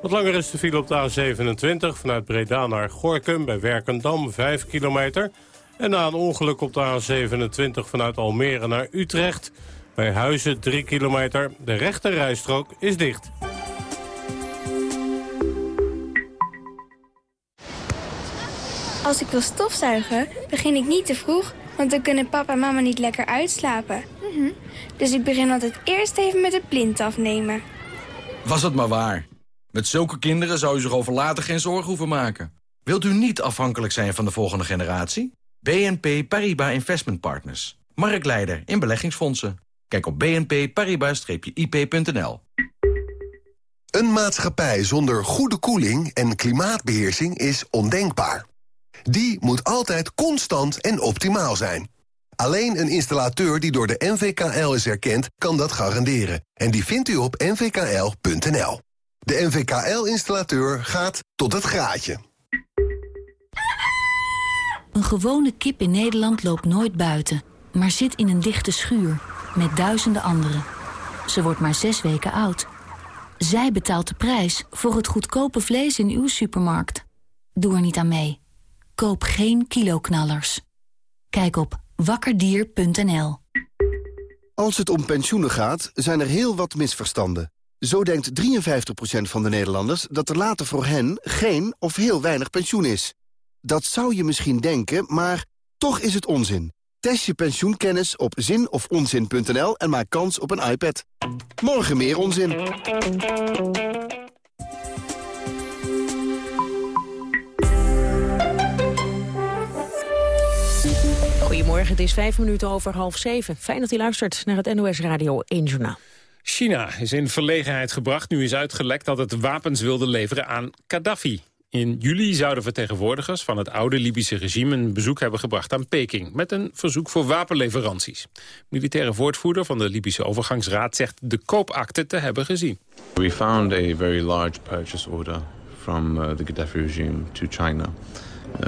Wat langer is de file op de A27 vanuit Breda naar Gorkum bij Werkendam 5 kilometer. En na een ongeluk op de A27 vanuit Almere naar Utrecht bij Huizen 3 kilometer. De rechte rijstrook is dicht. Als ik wil stofzuigen, begin ik niet te vroeg, want dan kunnen papa en mama niet lekker uitslapen. Dus ik begin altijd eerst even met de plint afnemen. Was het maar waar. Met zulke kinderen zou u zich over later geen zorgen hoeven maken. Wilt u niet afhankelijk zijn van de volgende generatie? BNP Paribas Investment Partners. Marktleider in beleggingsfondsen. Kijk op bnpparibas-ip.nl. Een maatschappij zonder goede koeling en klimaatbeheersing is ondenkbaar. Die moet altijd constant en optimaal zijn. Alleen een installateur die door de NVKL is erkend, kan dat garanderen. En die vindt u op nvkl.nl. De NVKL-installateur gaat tot het graadje. Een gewone kip in Nederland loopt nooit buiten, maar zit in een dichte schuur met duizenden anderen. Ze wordt maar zes weken oud. Zij betaalt de prijs voor het goedkope vlees in uw supermarkt. Doe er niet aan mee. Koop geen kiloknallers. Kijk op wakkerdier.nl. Als het om pensioenen gaat, zijn er heel wat misverstanden. Zo denkt 53% van de Nederlanders dat er later voor hen geen of heel weinig pensioen is. Dat zou je misschien denken, maar toch is het onzin. Test je pensioenkennis op zinofonzin.nl en maak kans op een iPad. Morgen meer onzin. Goedemorgen, het is vijf minuten over half zeven. Fijn dat u luistert naar het NOS Radio 1 Journaal. China is in verlegenheid gebracht. Nu is uitgelekt dat het wapens wilde leveren aan Gaddafi. In juli zouden vertegenwoordigers van het oude Libische regime... een bezoek hebben gebracht aan Peking... met een verzoek voor wapenleveranties. Militaire woordvoerder van de Libische overgangsraad... zegt de koopakte te hebben gezien. We found a very large purchase order from uh, the Gaddafi regime to China.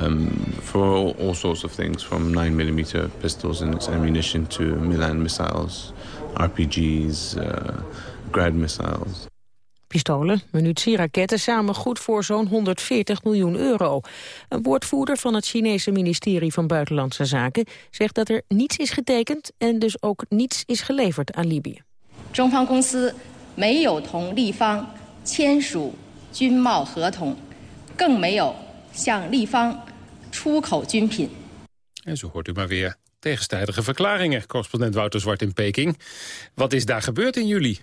Um, for all, all, sorts of things, from 9mm pistols and its ammunition to Milan missiles, RPG's, uh, Grad missiles. Pistolen, munitie, raketten samen goed voor zo'n 140 miljoen euro. Een woordvoerder van het Chinese ministerie van Buitenlandse Zaken zegt dat er niets is getekend en dus ook niets is geleverd aan Libië. 中 方公司没有同立方签署军贸合同，更没有向立方出口军品。 En zo hoort u maar weer tegenstrijdige verklaringen. Correspondent Wouter Zwart in Peking. Wat is daar gebeurd in juli?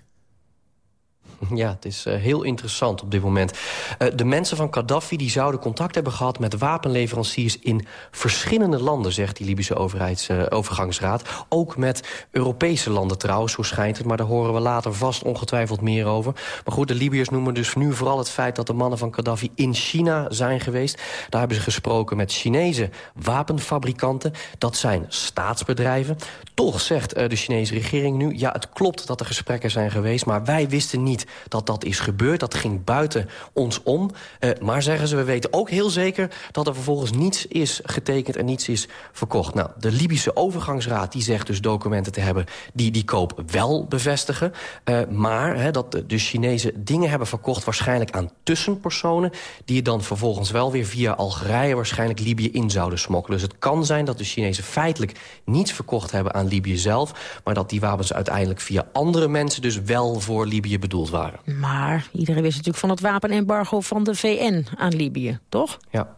Ja, het is uh, heel interessant op dit moment. Uh, de mensen van Gaddafi die zouden contact hebben gehad... met wapenleveranciers in verschillende landen... zegt die Libische overheidsovergangsraad. Uh, Ook met Europese landen trouwens, zo schijnt het. Maar daar horen we later vast ongetwijfeld meer over. Maar goed, de Libiërs noemen dus nu vooral het feit... dat de mannen van Gaddafi in China zijn geweest. Daar hebben ze gesproken met Chinese wapenfabrikanten. Dat zijn staatsbedrijven. Toch zegt de Chinese regering nu... ja, het klopt dat er gesprekken zijn geweest... maar wij wisten niet dat dat is gebeurd. Dat ging buiten ons om. Uh, maar zeggen ze, we weten ook heel zeker... dat er vervolgens niets is getekend en niets is verkocht. Nou, de Libische overgangsraad die zegt dus documenten te hebben... die die koop wel bevestigen. Uh, maar dat de Chinezen dingen hebben verkocht... waarschijnlijk aan tussenpersonen... die je dan vervolgens wel weer via Algerije... waarschijnlijk Libië in zouden smokkelen. Dus het kan zijn dat de Chinezen feitelijk niets verkocht hebben aan Libië zelf... maar dat die wapens uiteindelijk via andere mensen... dus wel voor Libië bedoeld waren. Maar iedereen wist natuurlijk van het wapenembargo van de VN aan Libië, toch? Ja.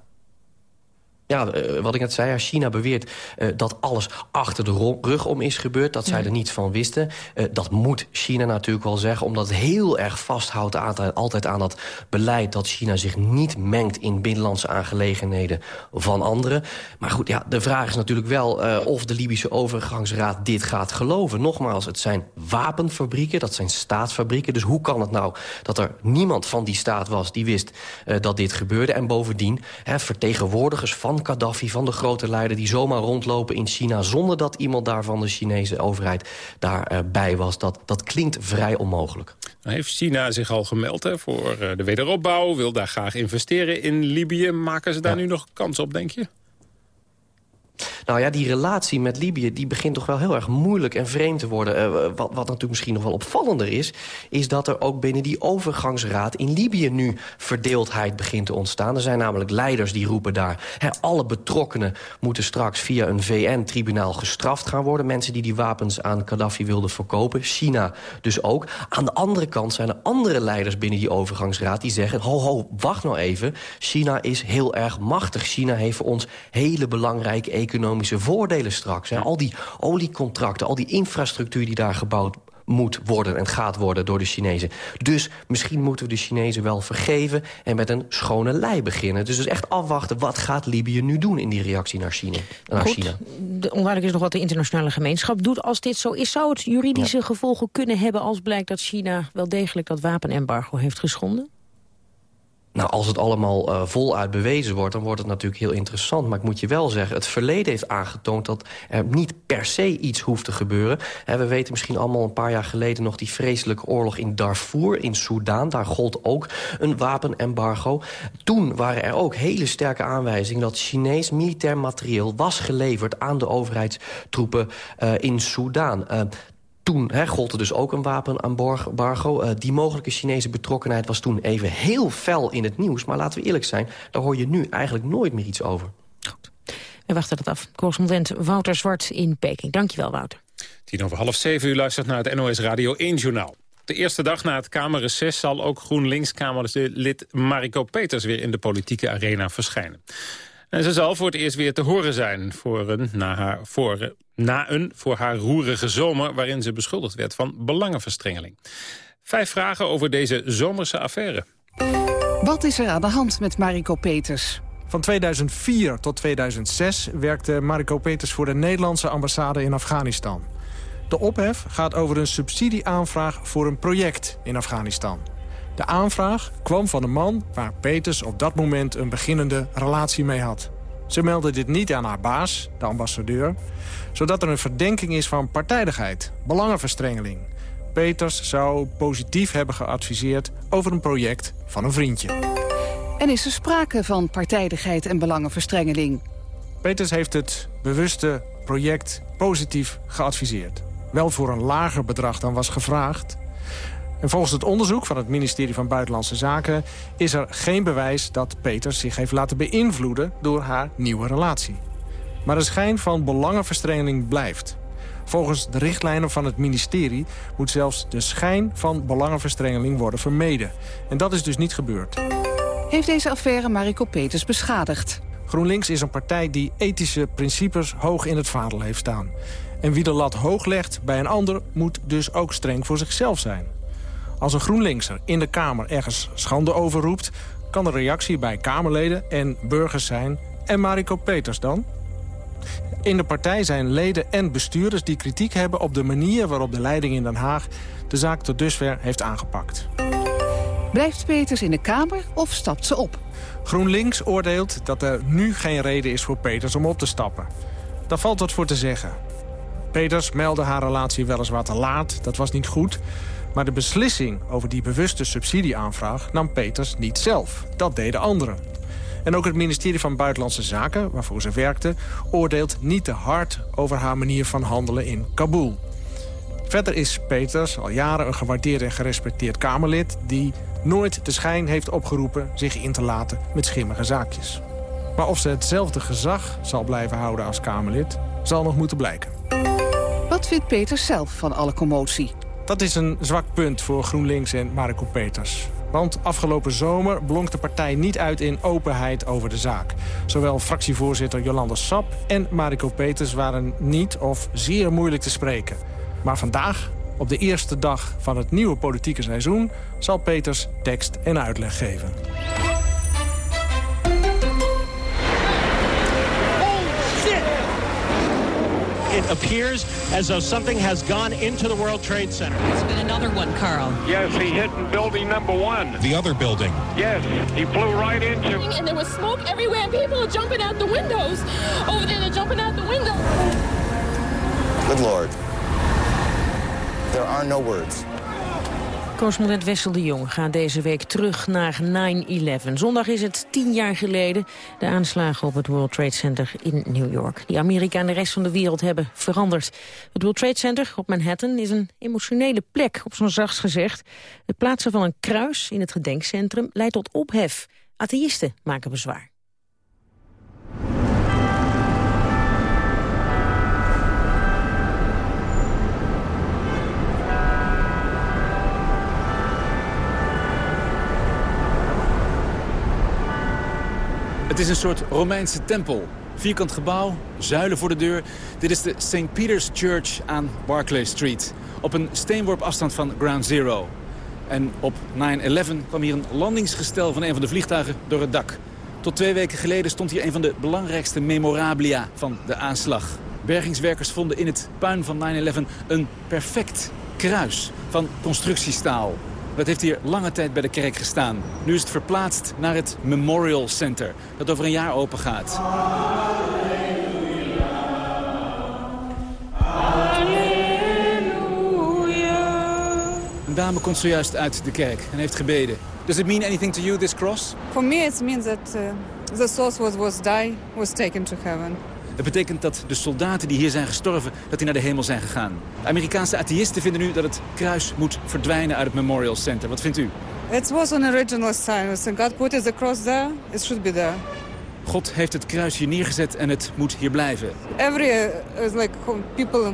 Ja, uh, wat ik net zei, China beweert uh, dat alles achter de rug om is gebeurd. Dat zij er niets van wisten. Uh, dat moet China natuurlijk wel zeggen. Omdat het heel erg vasthoudt aan, altijd aan dat beleid... dat China zich niet mengt in binnenlandse aangelegenheden van anderen. Maar goed, ja, de vraag is natuurlijk wel of de Libische overgangsraad dit gaat geloven. Nogmaals, het zijn wapenfabrieken, dat zijn staatsfabrieken. Dus hoe kan het nou dat er niemand van die staat was... die wist dat dit gebeurde? En bovendien, hè, vertegenwoordigers van Gaddafi, van de grote leider... die zomaar rondlopen in China zonder dat iemand daar van de Chinese overheid daarbij was. Dat, dat klinkt vrij onmogelijk. Nou heeft China zich al gemeld hè, voor uh, de wederopbouw, wil daar graag investeren in Libië. Maken ze daar ja. nu nog kans op, denk je? Nou ja, die relatie met Libië die begint toch wel heel erg moeilijk en vreemd te worden. Uh, wat, wat natuurlijk misschien nog wel opvallender is... is dat er ook binnen die overgangsraad in Libië nu verdeeldheid begint te ontstaan. Er zijn namelijk leiders die roepen daar... Alle betrokkenen moeten straks via een VN-tribunaal gestraft gaan worden. Mensen die die wapens aan Gaddafi wilden verkopen. China dus ook. Aan de andere kant zijn er andere leiders binnen die overgangsraad... die zeggen, ho ho, wacht nou even. China is heel erg machtig. China heeft voor ons hele belangrijke economische voordelen straks. Hè. Al die oliecontracten, al die infrastructuur die daar gebouwd moet worden en gaat worden door de Chinezen. Dus misschien moeten we de Chinezen wel vergeven... en met een schone lei beginnen. Dus dus echt afwachten, wat gaat Libië nu doen... in die reactie naar China? Naar Goed, China. De, onduidelijk is nog wat de internationale gemeenschap doet. Als dit zo is, zou het juridische ja. gevolgen kunnen hebben... als blijkt dat China wel degelijk dat wapenembargo heeft geschonden? Nou, als het allemaal uh, voluit bewezen wordt, dan wordt het natuurlijk heel interessant. Maar ik moet je wel zeggen, het verleden heeft aangetoond... dat er niet per se iets hoeft te gebeuren. We weten misschien allemaal een paar jaar geleden nog... die vreselijke oorlog in Darfur, in Soudaan. Daar gold ook een wapenembargo. Toen waren er ook hele sterke aanwijzingen... dat Chinees militair materieel was geleverd aan de overheidstroepen uh, in Soudaan. Uh, toen hè, gold er dus ook een wapenembargo. Uh, die mogelijke Chinese betrokkenheid was toen even heel fel in het nieuws. Maar laten we eerlijk zijn, daar hoor je nu eigenlijk nooit meer iets over. Goed. We wachten dat af. Correspondent Wouter Zwart in Peking. Dankjewel, Wouter. Tien over half zeven u luistert naar het NOS Radio 1-journaal. De eerste dag na het Kamerreces zal ook GroenLinks-Kamerlid Mariko Peters weer in de politieke arena verschijnen. En ze zal voor het eerst weer te horen zijn voor een, na, haar, voor, na een voor haar roerige zomer... waarin ze beschuldigd werd van belangenverstrengeling. Vijf vragen over deze zomerse affaire. Wat is er aan de hand met Mariko Peters? Van 2004 tot 2006 werkte Mariko Peters voor de Nederlandse ambassade in Afghanistan. De ophef gaat over een subsidieaanvraag voor een project in Afghanistan. De aanvraag kwam van een man waar Peters op dat moment een beginnende relatie mee had. Ze meldde dit niet aan haar baas, de ambassadeur... zodat er een verdenking is van partijdigheid, belangenverstrengeling. Peters zou positief hebben geadviseerd over een project van een vriendje. En is er sprake van partijdigheid en belangenverstrengeling? Peters heeft het bewuste project positief geadviseerd. Wel voor een lager bedrag dan was gevraagd. En volgens het onderzoek van het ministerie van Buitenlandse Zaken... is er geen bewijs dat Peters zich heeft laten beïnvloeden door haar nieuwe relatie. Maar de schijn van belangenverstrengeling blijft. Volgens de richtlijnen van het ministerie moet zelfs de schijn van belangenverstrengeling worden vermeden. En dat is dus niet gebeurd. Heeft deze affaire Mariko Peters beschadigd? GroenLinks is een partij die ethische principes hoog in het vaandel heeft staan. En wie de lat hoog legt bij een ander moet dus ook streng voor zichzelf zijn. Als een GroenLinkser in de Kamer ergens schande over roept... kan de reactie bij Kamerleden en burgers zijn... en Mariko Peters dan? In de partij zijn leden en bestuurders die kritiek hebben... op de manier waarop de leiding in Den Haag de zaak tot dusver heeft aangepakt. Blijft Peters in de Kamer of stapt ze op? GroenLinks oordeelt dat er nu geen reden is voor Peters om op te stappen. Daar valt wat voor te zeggen. Peters meldde haar relatie weliswaar te laat, dat was niet goed... maar de beslissing over die bewuste subsidieaanvraag nam Peters niet zelf. Dat deden anderen. En ook het ministerie van Buitenlandse Zaken, waarvoor ze werkte... oordeelt niet te hard over haar manier van handelen in Kabul. Verder is Peters al jaren een gewaardeerd en gerespecteerd Kamerlid... die nooit de schijn heeft opgeroepen zich in te laten met schimmige zaakjes. Maar of ze hetzelfde gezag zal blijven houden als Kamerlid... zal nog moeten blijken. Wat vindt Peters zelf van alle commotie? Dat is een zwak punt voor GroenLinks en Marco Peters. Want afgelopen zomer blonk de partij niet uit in openheid over de zaak. Zowel fractievoorzitter Jolanda Sap en Mariko Peters waren niet of zeer moeilijk te spreken. Maar vandaag, op de eerste dag van het nieuwe politieke seizoen... zal Peters tekst en uitleg geven. It appears as though something has gone into the World Trade Center. It's been another one, Carl. Yes, he hit in building number one. The other building. Yes, he flew right into. And there was smoke everywhere, and people are jumping out the windows. Over there, they're jumping out the window. Good Lord. There are no words. Correspondent Wessel de Jong gaat deze week terug naar 9-11. Zondag is het tien jaar geleden de aanslagen op het World Trade Center in New York. Die Amerika en de rest van de wereld hebben veranderd. Het World Trade Center op Manhattan is een emotionele plek, op zo'n zachts gezegd. Het plaatsen van een kruis in het gedenkcentrum leidt tot ophef. Atheïsten maken bezwaar. Het is een soort Romeinse tempel. Vierkant gebouw, zuilen voor de deur. Dit is de St. Peter's Church aan Barclay Street. Op een steenworp afstand van Ground Zero. En op 9-11 kwam hier een landingsgestel van een van de vliegtuigen door het dak. Tot twee weken geleden stond hier een van de belangrijkste memorabilia van de aanslag. Bergingswerkers vonden in het puin van 9-11 een perfect kruis van constructiestaal. Dat heeft hier lange tijd bij de kerk gestaan. Nu is het verplaatst naar het Memorial Center, dat over een jaar open gaat. Een dame komt zojuist uit de kerk en heeft gebeden. Does it mean anything to you, this cross? For me it means that uh, the soul was, was die, was taken to heaven. Het betekent dat de soldaten die hier zijn gestorven, dat die naar de hemel zijn gegaan. Amerikaanse atheïsten vinden nu dat het kruis moet verdwijnen uit het Memorial Center. Wat vindt u? It was an original sign. God put the cross there, it should be there. God heeft het kruis hier neergezet en het moet hier blijven. Every uh, like people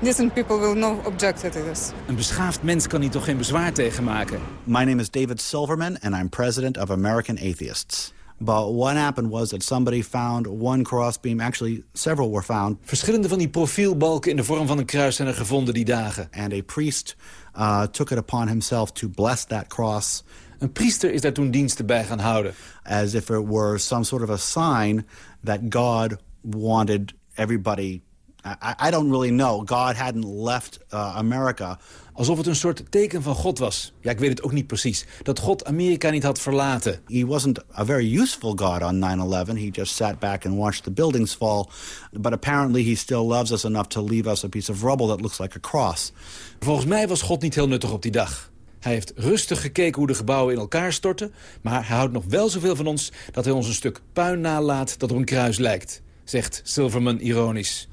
decent people will not object to this. Een beschaafd mens kan hier toch geen bezwaar tegen maken? My name is David Silverman and I'm president of American Atheists. But what happened was that somebody found one crossbeam, actually several were found. Verschillende van die profielbalken in de vorm van een kruis zijn er gevonden die dagen. And a priest uh, took it upon himself to bless that cross. Een priester is daar toen diensten bij gaan houden. As if it were some sort of a sign that God wanted everybody... I, I don't really know. God hadn't left uh, America. Alsof het een soort teken van God was. Ja, ik weet het ook niet precies. Dat God Amerika niet had verlaten. He wasn't a very useful God on 9-11. He just sat back and watched the buildings fall. But apparently he still loves us enough to leave us a piece of rubble that looks like a cross. Volgens mij was God niet heel nuttig op die dag. Hij heeft rustig gekeken hoe de gebouwen in elkaar storten... maar hij houdt nog wel zoveel van ons dat hij ons een stuk puin nalaat dat op een kruis lijkt, zegt Silverman ironisch.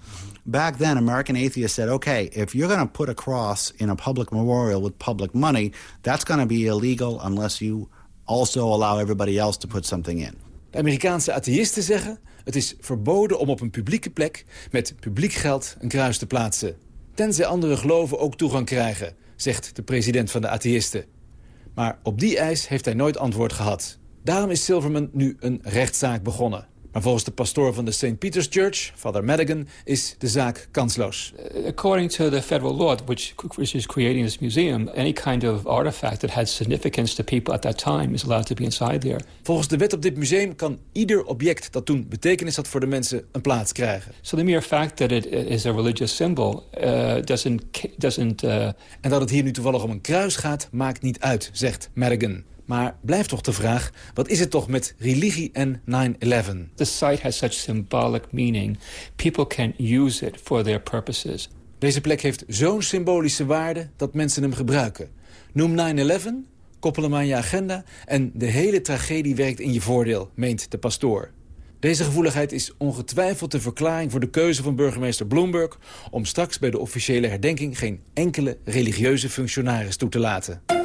Back then, American atheists said, okay, if you're going to put a cross in a public memorial with public money, that's going to be illegal unless you also allow everybody else to put something in. De Amerikaanse atheïsten zeggen, het is verboden om op een publieke plek met publiek geld een kruis te plaatsen. Tenzij andere geloven ook toegang krijgen, zegt de president van de atheïsten. Maar op die eis heeft hij nooit antwoord gehad. Daarom is Silverman nu een rechtszaak begonnen. Maar volgens de pastoor van de St. Peter's Church, Father Madigan, is de zaak kansloos. According to the federal law, which, which is creating this museum, any kind of artifact that has significance to people at that time is allowed to be inside there. Volgens de wet op dit museum kan ieder object dat toen betekenis had voor de mensen een plaats krijgen. So the mere fact that it is a religious symbol uh, doesn't... doesn't uh... En dat het hier nu toevallig om een kruis gaat, maakt niet uit, zegt Madigan. Maar blijft toch de vraag, wat is het toch met religie en 9-11? The site has such symbolic meaning. People can use it for their purposes. Deze plek heeft zo'n symbolische waarde dat mensen hem gebruiken. Noem 9-11, koppel hem aan je agenda... en de hele tragedie werkt in je voordeel, meent de pastoor. Deze gevoeligheid is ongetwijfeld de verklaring voor de keuze van burgemeester Bloomberg... om straks bij de officiële herdenking geen enkele religieuze functionaris toe te laten.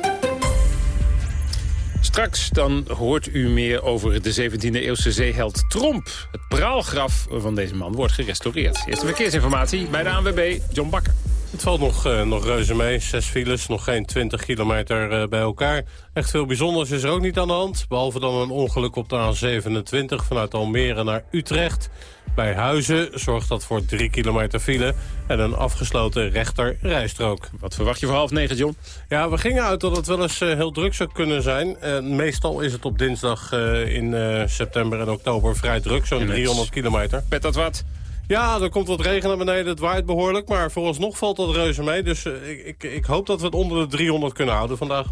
Straks dan hoort u meer over de 17e-eeuwse zeeheld Tromp. Het praalgraf van deze man wordt gerestaureerd. Eerste verkeersinformatie bij de ANWB, John Bakker. Het valt nog, uh, nog reuze mee. Zes files, nog geen 20 kilometer uh, bij elkaar. Echt veel bijzonders is er ook niet aan de hand. Behalve dan een ongeluk op de A27 vanuit Almere naar Utrecht. Bij Huizen zorgt dat voor 3 kilometer file en een afgesloten rechter rijstrook. Wat verwacht je voor half negen, John? Ja, we gingen uit dat het wel eens uh, heel druk zou kunnen zijn. Meestal is het op dinsdag in september en oktober vrij druk, zo'n 300 kilometer. Pet dat wat? Ja, er komt wat regen naar beneden, het waait behoorlijk, maar vooralsnog valt dat reuze mee. Dus ik, ik, ik, hoop dat we het onder de 300 kunnen houden vandaag.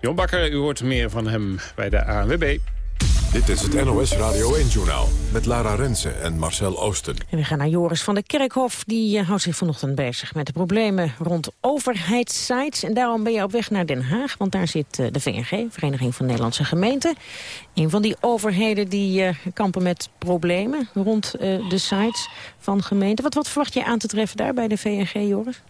Jon Bakker, u hoort meer van hem bij de ANWB. Dit is het NOS Radio 1-journaal met Lara Rensen en Marcel Oosten. En we gaan naar Joris van der Kerkhof. Die uh, houdt zich vanochtend bezig met de problemen rond overheidssites. En daarom ben je op weg naar Den Haag, want daar zit uh, de VNG, Vereniging van Nederlandse Gemeenten. Een van die overheden die uh, kampen met problemen rond de sites van gemeenten. Wat, wat verwacht je aan te treffen daar bij de VNG, Joris?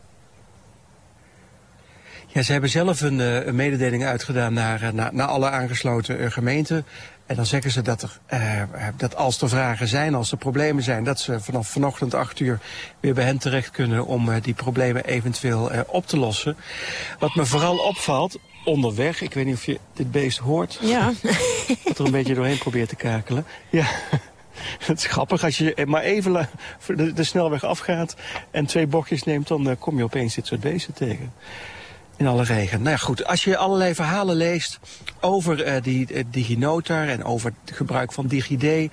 Ja, ze hebben zelf een, een mededeling uitgedaan naar, naar, naar alle aangesloten gemeenten. En dan zeggen ze dat, er, dat als er vragen zijn, als er problemen zijn... dat ze vanaf vanochtend 8 uur weer bij hen terecht kunnen... om die problemen eventueel op te lossen. Wat me vooral opvalt, onderweg... ik weet niet of je dit beest hoort... Ja. dat er een beetje doorheen probeert te kakelen. Ja, het is grappig. Als je maar even de, de snelweg afgaat en twee bochtjes neemt... dan kom je opeens dit soort beesten tegen in alle regen. Nou ja, goed. Als je allerlei verhalen leest over uh, die uh, DigiNotar en over het gebruik van DigiD...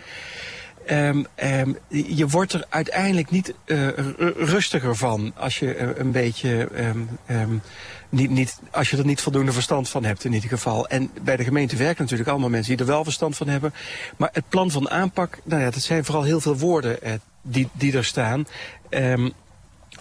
Um, um, je wordt er uiteindelijk niet uh, rustiger van als je een beetje... Um, niet, niet, als je er niet voldoende verstand van hebt in ieder geval. En bij de gemeente werken natuurlijk allemaal mensen die er wel verstand van hebben. Maar het plan van aanpak, nou ja, dat zijn vooral heel veel woorden die, die er staan.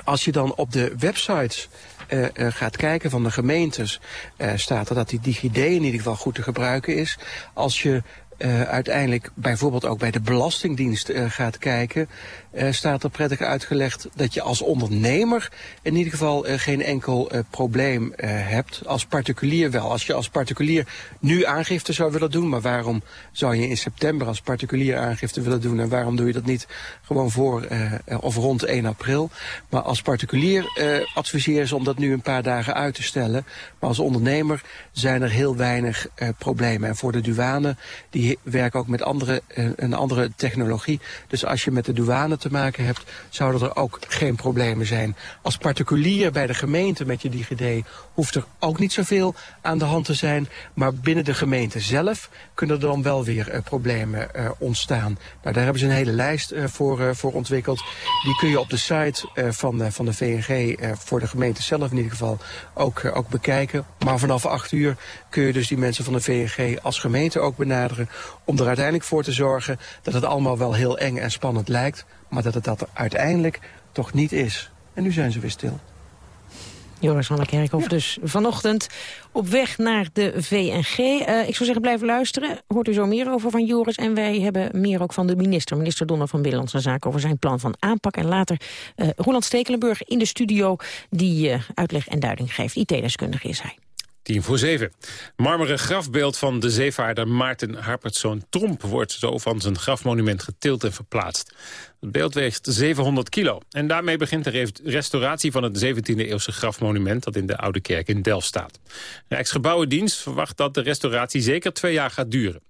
als je dan op de websites uh, gaat kijken van de gemeentes, uh, staat er dat die DigiD in ieder geval goed te gebruiken is. Als je uh, uiteindelijk bijvoorbeeld ook bij de Belastingdienst uh, gaat kijken, uh, staat er prettig uitgelegd dat je als ondernemer in ieder geval geen enkel probleem hebt. Als particulier wel. Als je als particulier nu aangifte zou willen doen, maar waarom zou je in september als particulier aangifte willen doen en waarom doe je dat niet gewoon voor of rond 1 april? Maar als particulier adviseren ze om dat nu een paar dagen uit te stellen. Maar als ondernemer zijn er heel weinig problemen. En voor de douane, die die werken ook met andere, uh, een andere technologie. Dus als je met de douane te maken hebt, zouden er ook geen problemen zijn. Als particulier bij de gemeente met je DigiD hoeft er ook niet zoveel aan de hand te zijn. Maar binnen de gemeente zelf kunnen er dan wel weer uh, problemen uh, ontstaan. Nou, daar hebben ze een hele lijst voor, voor ontwikkeld. Die kun je op de site van, van de VNG voor de gemeente zelf in ieder geval ook, ook bekijken. Maar vanaf 8 uur kun je dus die mensen van de VNG als gemeente ook benaderen om er uiteindelijk voor te zorgen dat het allemaal wel heel eng en spannend lijkt, maar dat het dat uiteindelijk toch niet is. En nu zijn ze weer stil. Joris van der Kerkhof ja. dus vanochtend op weg naar de VNG. Uh, ik zou zeggen, blijven luisteren. Hoort u zo meer over van Joris. En wij hebben meer ook van de minister, minister Donner van Binnenlandse Zaken... over zijn plan van aanpak. En later uh, Roland Stekelenburg in de studio die uh, uitleg en duiding geeft. IT-deskundige is hij. Tien voor zeven. Marmeren grafbeeld van de zeevaarder Maarten Harpertzoon Tromp... wordt zo van zijn grafmonument getild en verplaatst. Het beeld weegt 700 kilo. En daarmee begint de restauratie van het 17e-eeuwse grafmonument... dat in de Oude Kerk in Delft staat. Rijksgebouwendienst verwacht dat de restauratie zeker twee jaar gaat duren.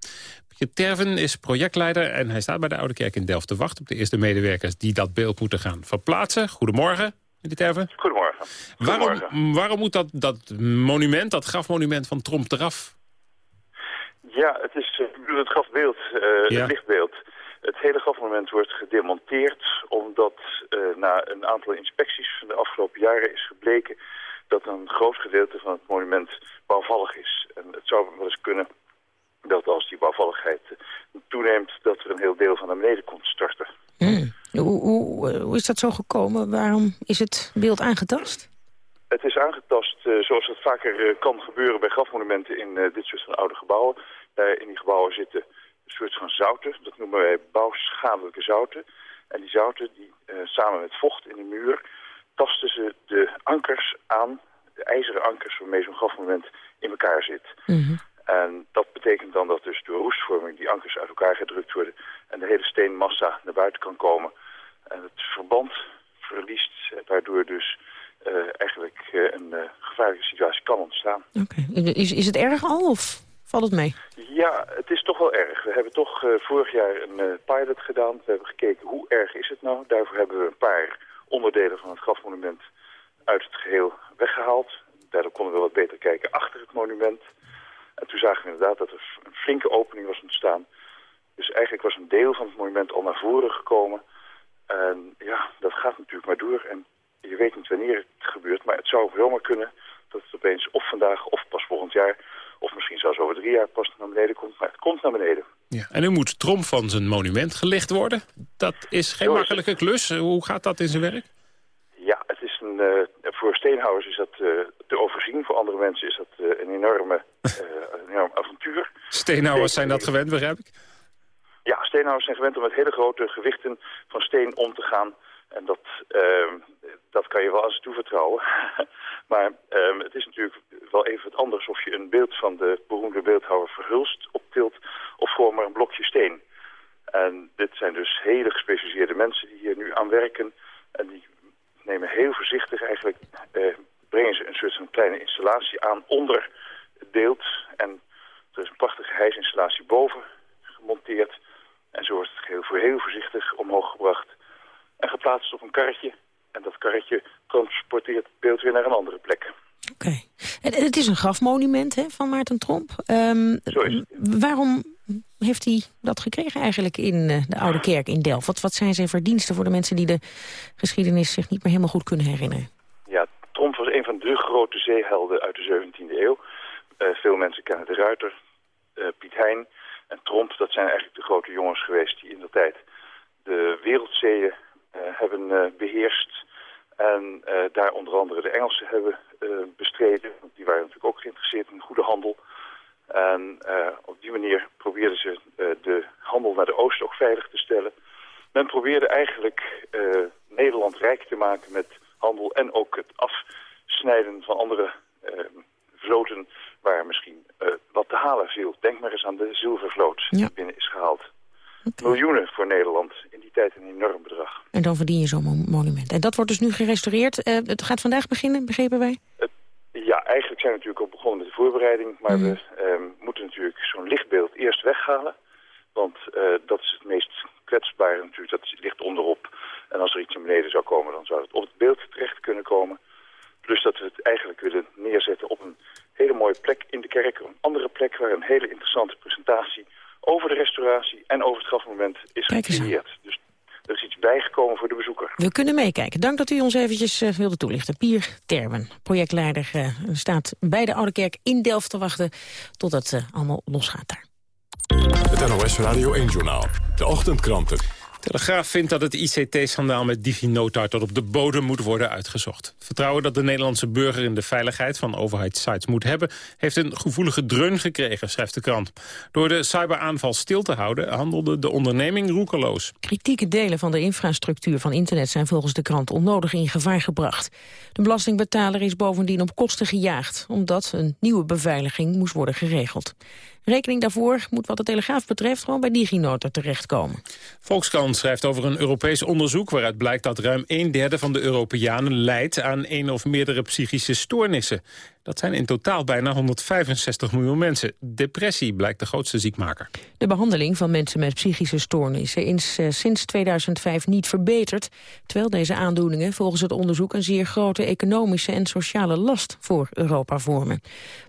Pietje Terven is projectleider en hij staat bij de Oude Kerk in Delft te wachten... op de eerste medewerkers die dat beeld moeten gaan verplaatsen. Goedemorgen, meneer Terven. Goedemorgen. Waarom, waarom moet dat, dat monument, dat grafmonument van Tromp eraf? Ja, het is uh, het grafbeeld, uh, het lichtbeeld. Het hele grafmonument wordt gedemonteerd omdat uh, na een aantal inspecties van de afgelopen jaren is gebleken dat een groot gedeelte van het monument bouwvallig is. En het zou wel eens kunnen dat als die bouwvalligheid toeneemt dat er een heel deel van naar beneden komt storten. Hmm. Hoe, hoe, hoe, is dat zo gekomen? Waarom is het beeld aangetast? Het is aangetast uh, zoals het vaker uh, kan gebeuren bij grafmonumenten in dit soort van oude gebouwen. in die gebouwen zitten een soort van zouten, dat noemen wij bouwschadelijke zouten. En die zouten, die, samen met vocht in de muur, tasten ze de ankers aan, de ijzeren ankers waarmee zo'n grafmonument in elkaar zit. Mm -hmm. En dat betekent dan dat dus door roestvorming die ankers uit elkaar gedrukt worden en de hele steenmassa naar buiten kan komen. En het verband verliest, waardoor dus uh, eigenlijk uh, een uh, gevaarlijke situatie kan ontstaan. Oké. Is, is het erg al of valt het mee? Ja, het is toch wel erg. We hebben toch vorig jaar een pilot gedaan. We hebben gekeken hoe erg is het nou. Daarvoor hebben we een paar onderdelen van het grafmonument uit het geheel weggehaald. Daardoor konden we wat beter kijken achter het monument. En toen zagen we inderdaad dat er een flinke opening was ontstaan. Dus eigenlijk was een deel van het monument al naar voren gekomen. En ja, dat gaat natuurlijk maar door. En je weet niet wanneer het gebeurt, maar het zou zomaar kunnen dat het opeens of vandaag of pas volgend jaar... of misschien zelfs over drie jaar pas naar beneden komt. Maar het komt naar beneden. Ja. En nu moet Tromp van zijn monument gelicht worden. Dat is geen makkelijke klus. Hoe gaat dat in zijn werk? Ja, het is een, uh, voor steenhouwers is dat uh, te overzien. Voor andere mensen is dat uh, een, enorme, een enorm avontuur. Steenhouwers zijn dat gewend, begrijp ik? Ja, steenhouwers zijn gewend om met hele grote gewichten van steen om te gaan. En dat, uh, dat kan je wel eens toevertrouwen. maar uh, het is natuurlijk wel even wat anders of je een beeld van de beroemde beeldhouwer Verhulst optilt... of gewoon maar een blokje steen. En dit zijn dus hele gespecialiseerde mensen die hier nu aan werken. En die nemen heel voorzichtig eigenlijk... Uh, brengen ze een soort van kleine installatie aan onder het beeld. En er is een prachtige hijsinstallatie boven gemonteerd... En zo wordt het geheel voor heel voorzichtig omhoog gebracht en geplaatst op een karretje. En dat karretje transporteert het beeld weer naar een andere plek. Oké. Okay. Het is een grafmonument hè, van Maarten Tromp. Um, zo is het. Waarom heeft hij dat gekregen eigenlijk in uh, de Oude Kerk in Delft? Wat, wat zijn zijn verdiensten voor de mensen die de geschiedenis zich niet meer helemaal goed kunnen herinneren? Ja, Tromp was een van de grote zeehelden uit de 17e eeuw. Uh, veel mensen kennen de Ruiter, uh, Piet Hein en Tromp. Dat zijn eigenlijk de grote jongens geweest die in de tijd de wereldzeeën uh, hebben uh, beheerst. En uh, daar onder andere de Engelsen hebben bestreden. Want die waren natuurlijk ook geïnteresseerd in goede handel. En op die manier probeerden ze de handel naar de oost ook veilig te stellen. Men probeerde eigenlijk Nederland rijk te maken met handel en ook het afsnijden van andere vloten waar misschien wat te halen viel. Denk maar eens aan de zilvervloot die binnen is gehaald. Miljoenen voor Nederland. In die tijd een enorm bedrag. En dan verdien je zo'n monument. En dat wordt dus nu gerestaureerd. het gaat vandaag beginnen, begrepen wij? Ja, eigenlijk zijn we natuurlijk al begonnen met de voorbereiding. Maar we um, moeten natuurlijk zo'n lichtbeeld eerst weghalen. Want uh, dat is het meest kwetsbare natuurlijk. Dat ligt onderop. En als er iets naar beneden zou komen, dan zou het op het beeld terecht kunnen komen. Plus dat we het eigenlijk willen neerzetten op een hele mooie plek in de kerk. Een andere plek waar een hele interessante presentatie over de restauratie en over het Dus er is iets bijgekomen voor de bezoeker. We kunnen meekijken. Dank dat u ons eventjes uh, wilde toelichten. Pier Termen, projectleider, uh, staat bij de Oude Kerk in Delft te wachten... tot het uh, allemaal losgaat daar. Het NOS Radio 1-journaal. De ochtendkranten. Telegraaf vindt dat het ICT-schandaal met DigiNotar tot op de bodem moet worden uitgezocht. Vertrouwen dat de Nederlandse burger in de veiligheid van overheidssites moet hebben... heeft een gevoelige dreun gekregen, schrijft de krant. Door de cyberaanval stil te houden handelde de onderneming roekeloos. Kritieke delen van de infrastructuur van internet zijn volgens de krant onnodig in gevaar gebracht. De belastingbetaler is bovendien op kosten gejaagd... omdat een nieuwe beveiliging moest worden geregeld. Rekening daarvoor moet wat de Telegraaf betreft gewoon bij DigiNotar terechtkomen. Volkskrant schrijft over een Europees onderzoek waaruit blijkt dat ruim een derde van de Europeanen lijdt aan een of meerdere psychische stoornissen. Dat zijn in totaal bijna 165 miljoen mensen. Depressie blijkt de grootste ziekmaker. De behandeling van mensen met psychische stoornissen is uh, sinds 2005 niet verbeterd... terwijl deze aandoeningen volgens het onderzoek een zeer grote economische en sociale last voor Europa vormen.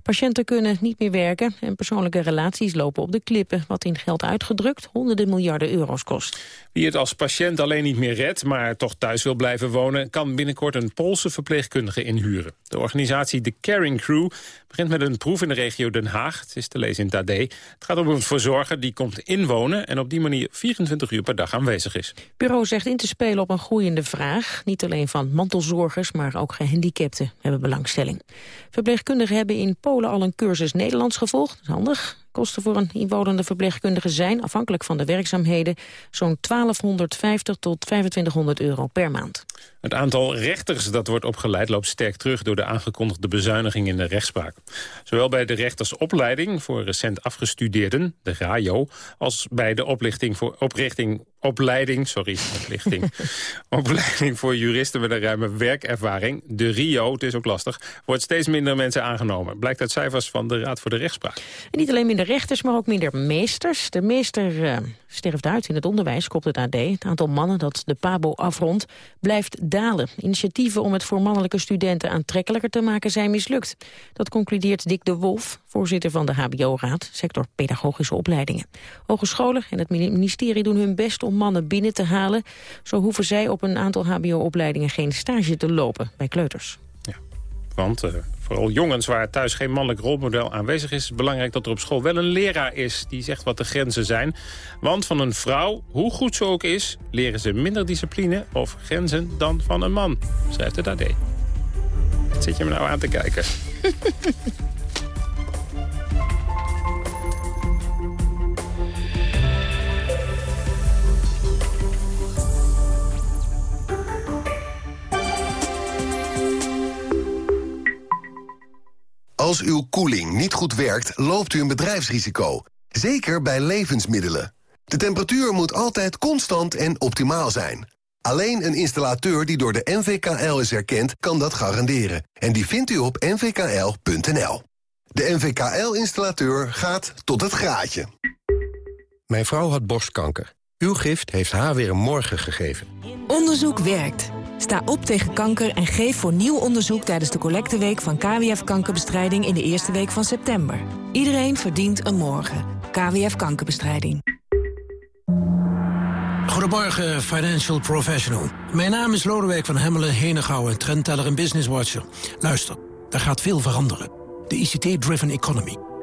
Patiënten kunnen niet meer werken en persoonlijke relaties lopen op de klippen... wat in geld uitgedrukt honderden miljarden euro's kost. Wie het als patiënt alleen niet meer redt, maar toch thuis wil blijven wonen... kan binnenkort een Poolse verpleegkundige inhuren. De organisatie The Caring Crew begint met een proef in de regio Den Haag. Het is te lezen in AD. Het gaat om een verzorger die komt inwonen... en op die manier 24 uur per dag aanwezig is. Het bureau zegt in te spelen op een groeiende vraag. Niet alleen van mantelzorgers, maar ook gehandicapten hebben belangstelling. Verpleegkundigen hebben in Polen al een cursus Nederlands gevolgd. Is handig. Kosten voor een inwonende verpleegkundige zijn, afhankelijk van de werkzaamheden, zo'n 1250 tot 2500 euro per maand. Het aantal rechters dat wordt opgeleid loopt sterk terug door de aangekondigde bezuiniging in de rechtspraak. Zowel bij de rechtersopleiding voor recent afgestudeerden, de RAJO, als bij de oplichting voor oprichting opleiding, sorry, oplichting, opleiding voor juristen met een ruime werkervaring, de RIO, het is ook lastig, wordt steeds minder mensen aangenomen. Blijkt uit cijfers van de Raad voor de Rechtspraak. En niet alleen minder rechters, maar ook minder meesters. De meester uh, sterft uit in het onderwijs, kopt het AD. Het aantal mannen dat de PABO afrondt blijft dalen. Initiatieven om het voor mannelijke studenten aantrekkelijker te maken zijn mislukt. Dat concludeert Dick de Wolf, voorzitter van de HBO-raad, sector pedagogische opleidingen. Hogescholen en het ministerie doen hun best om mannen binnen te halen. Zo hoeven zij op een aantal hbo-opleidingen geen stage te lopen bij kleuters. Ja, want uh, vooral jongens waar thuis geen mannelijk rolmodel aanwezig is... is het belangrijk dat er op school wel een leraar is die zegt wat de grenzen zijn. Want van een vrouw, hoe goed ze ook is... leren ze minder discipline of grenzen dan van een man, schrijft het AD. Wat zit je me nou aan te kijken? Als uw koeling niet goed werkt, loopt u een bedrijfsrisico. Zeker bij levensmiddelen. De temperatuur moet altijd constant en optimaal zijn. Alleen een installateur die door de NVKL is erkend, kan dat garanderen. En die vindt u op nvkl.nl. De NVKL-installateur gaat tot het graadje. Mijn vrouw had borstkanker. Uw gift heeft haar weer een morgen gegeven. Onderzoek werkt. Sta op tegen kanker en geef voor nieuw onderzoek tijdens de collecteweek van KWF Kankerbestrijding in de eerste week van september. Iedereen verdient een morgen. KWF Kankerbestrijding. Goedemorgen, financial professional. Mijn naam is Lodewijk van Hemmelen, Henegouwen, trendteller en businesswatcher. Luister, er gaat veel veranderen. De ICT-driven economy.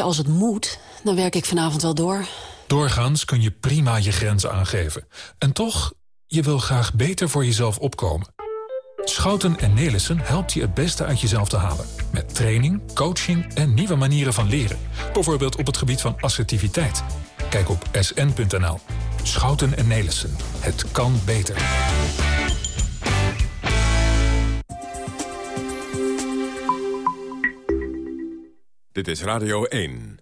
Als het moet, dan werk ik vanavond wel door. Doorgaans kun je prima je grenzen aangeven. En toch, je wil graag beter voor jezelf opkomen. Schouten en Nelissen helpt je het beste uit jezelf te halen. Met training, coaching en nieuwe manieren van leren. Bijvoorbeeld op het gebied van assertiviteit. Kijk op sn.nl. Schouten en Nelissen. Het kan beter. Dit is Radio 1.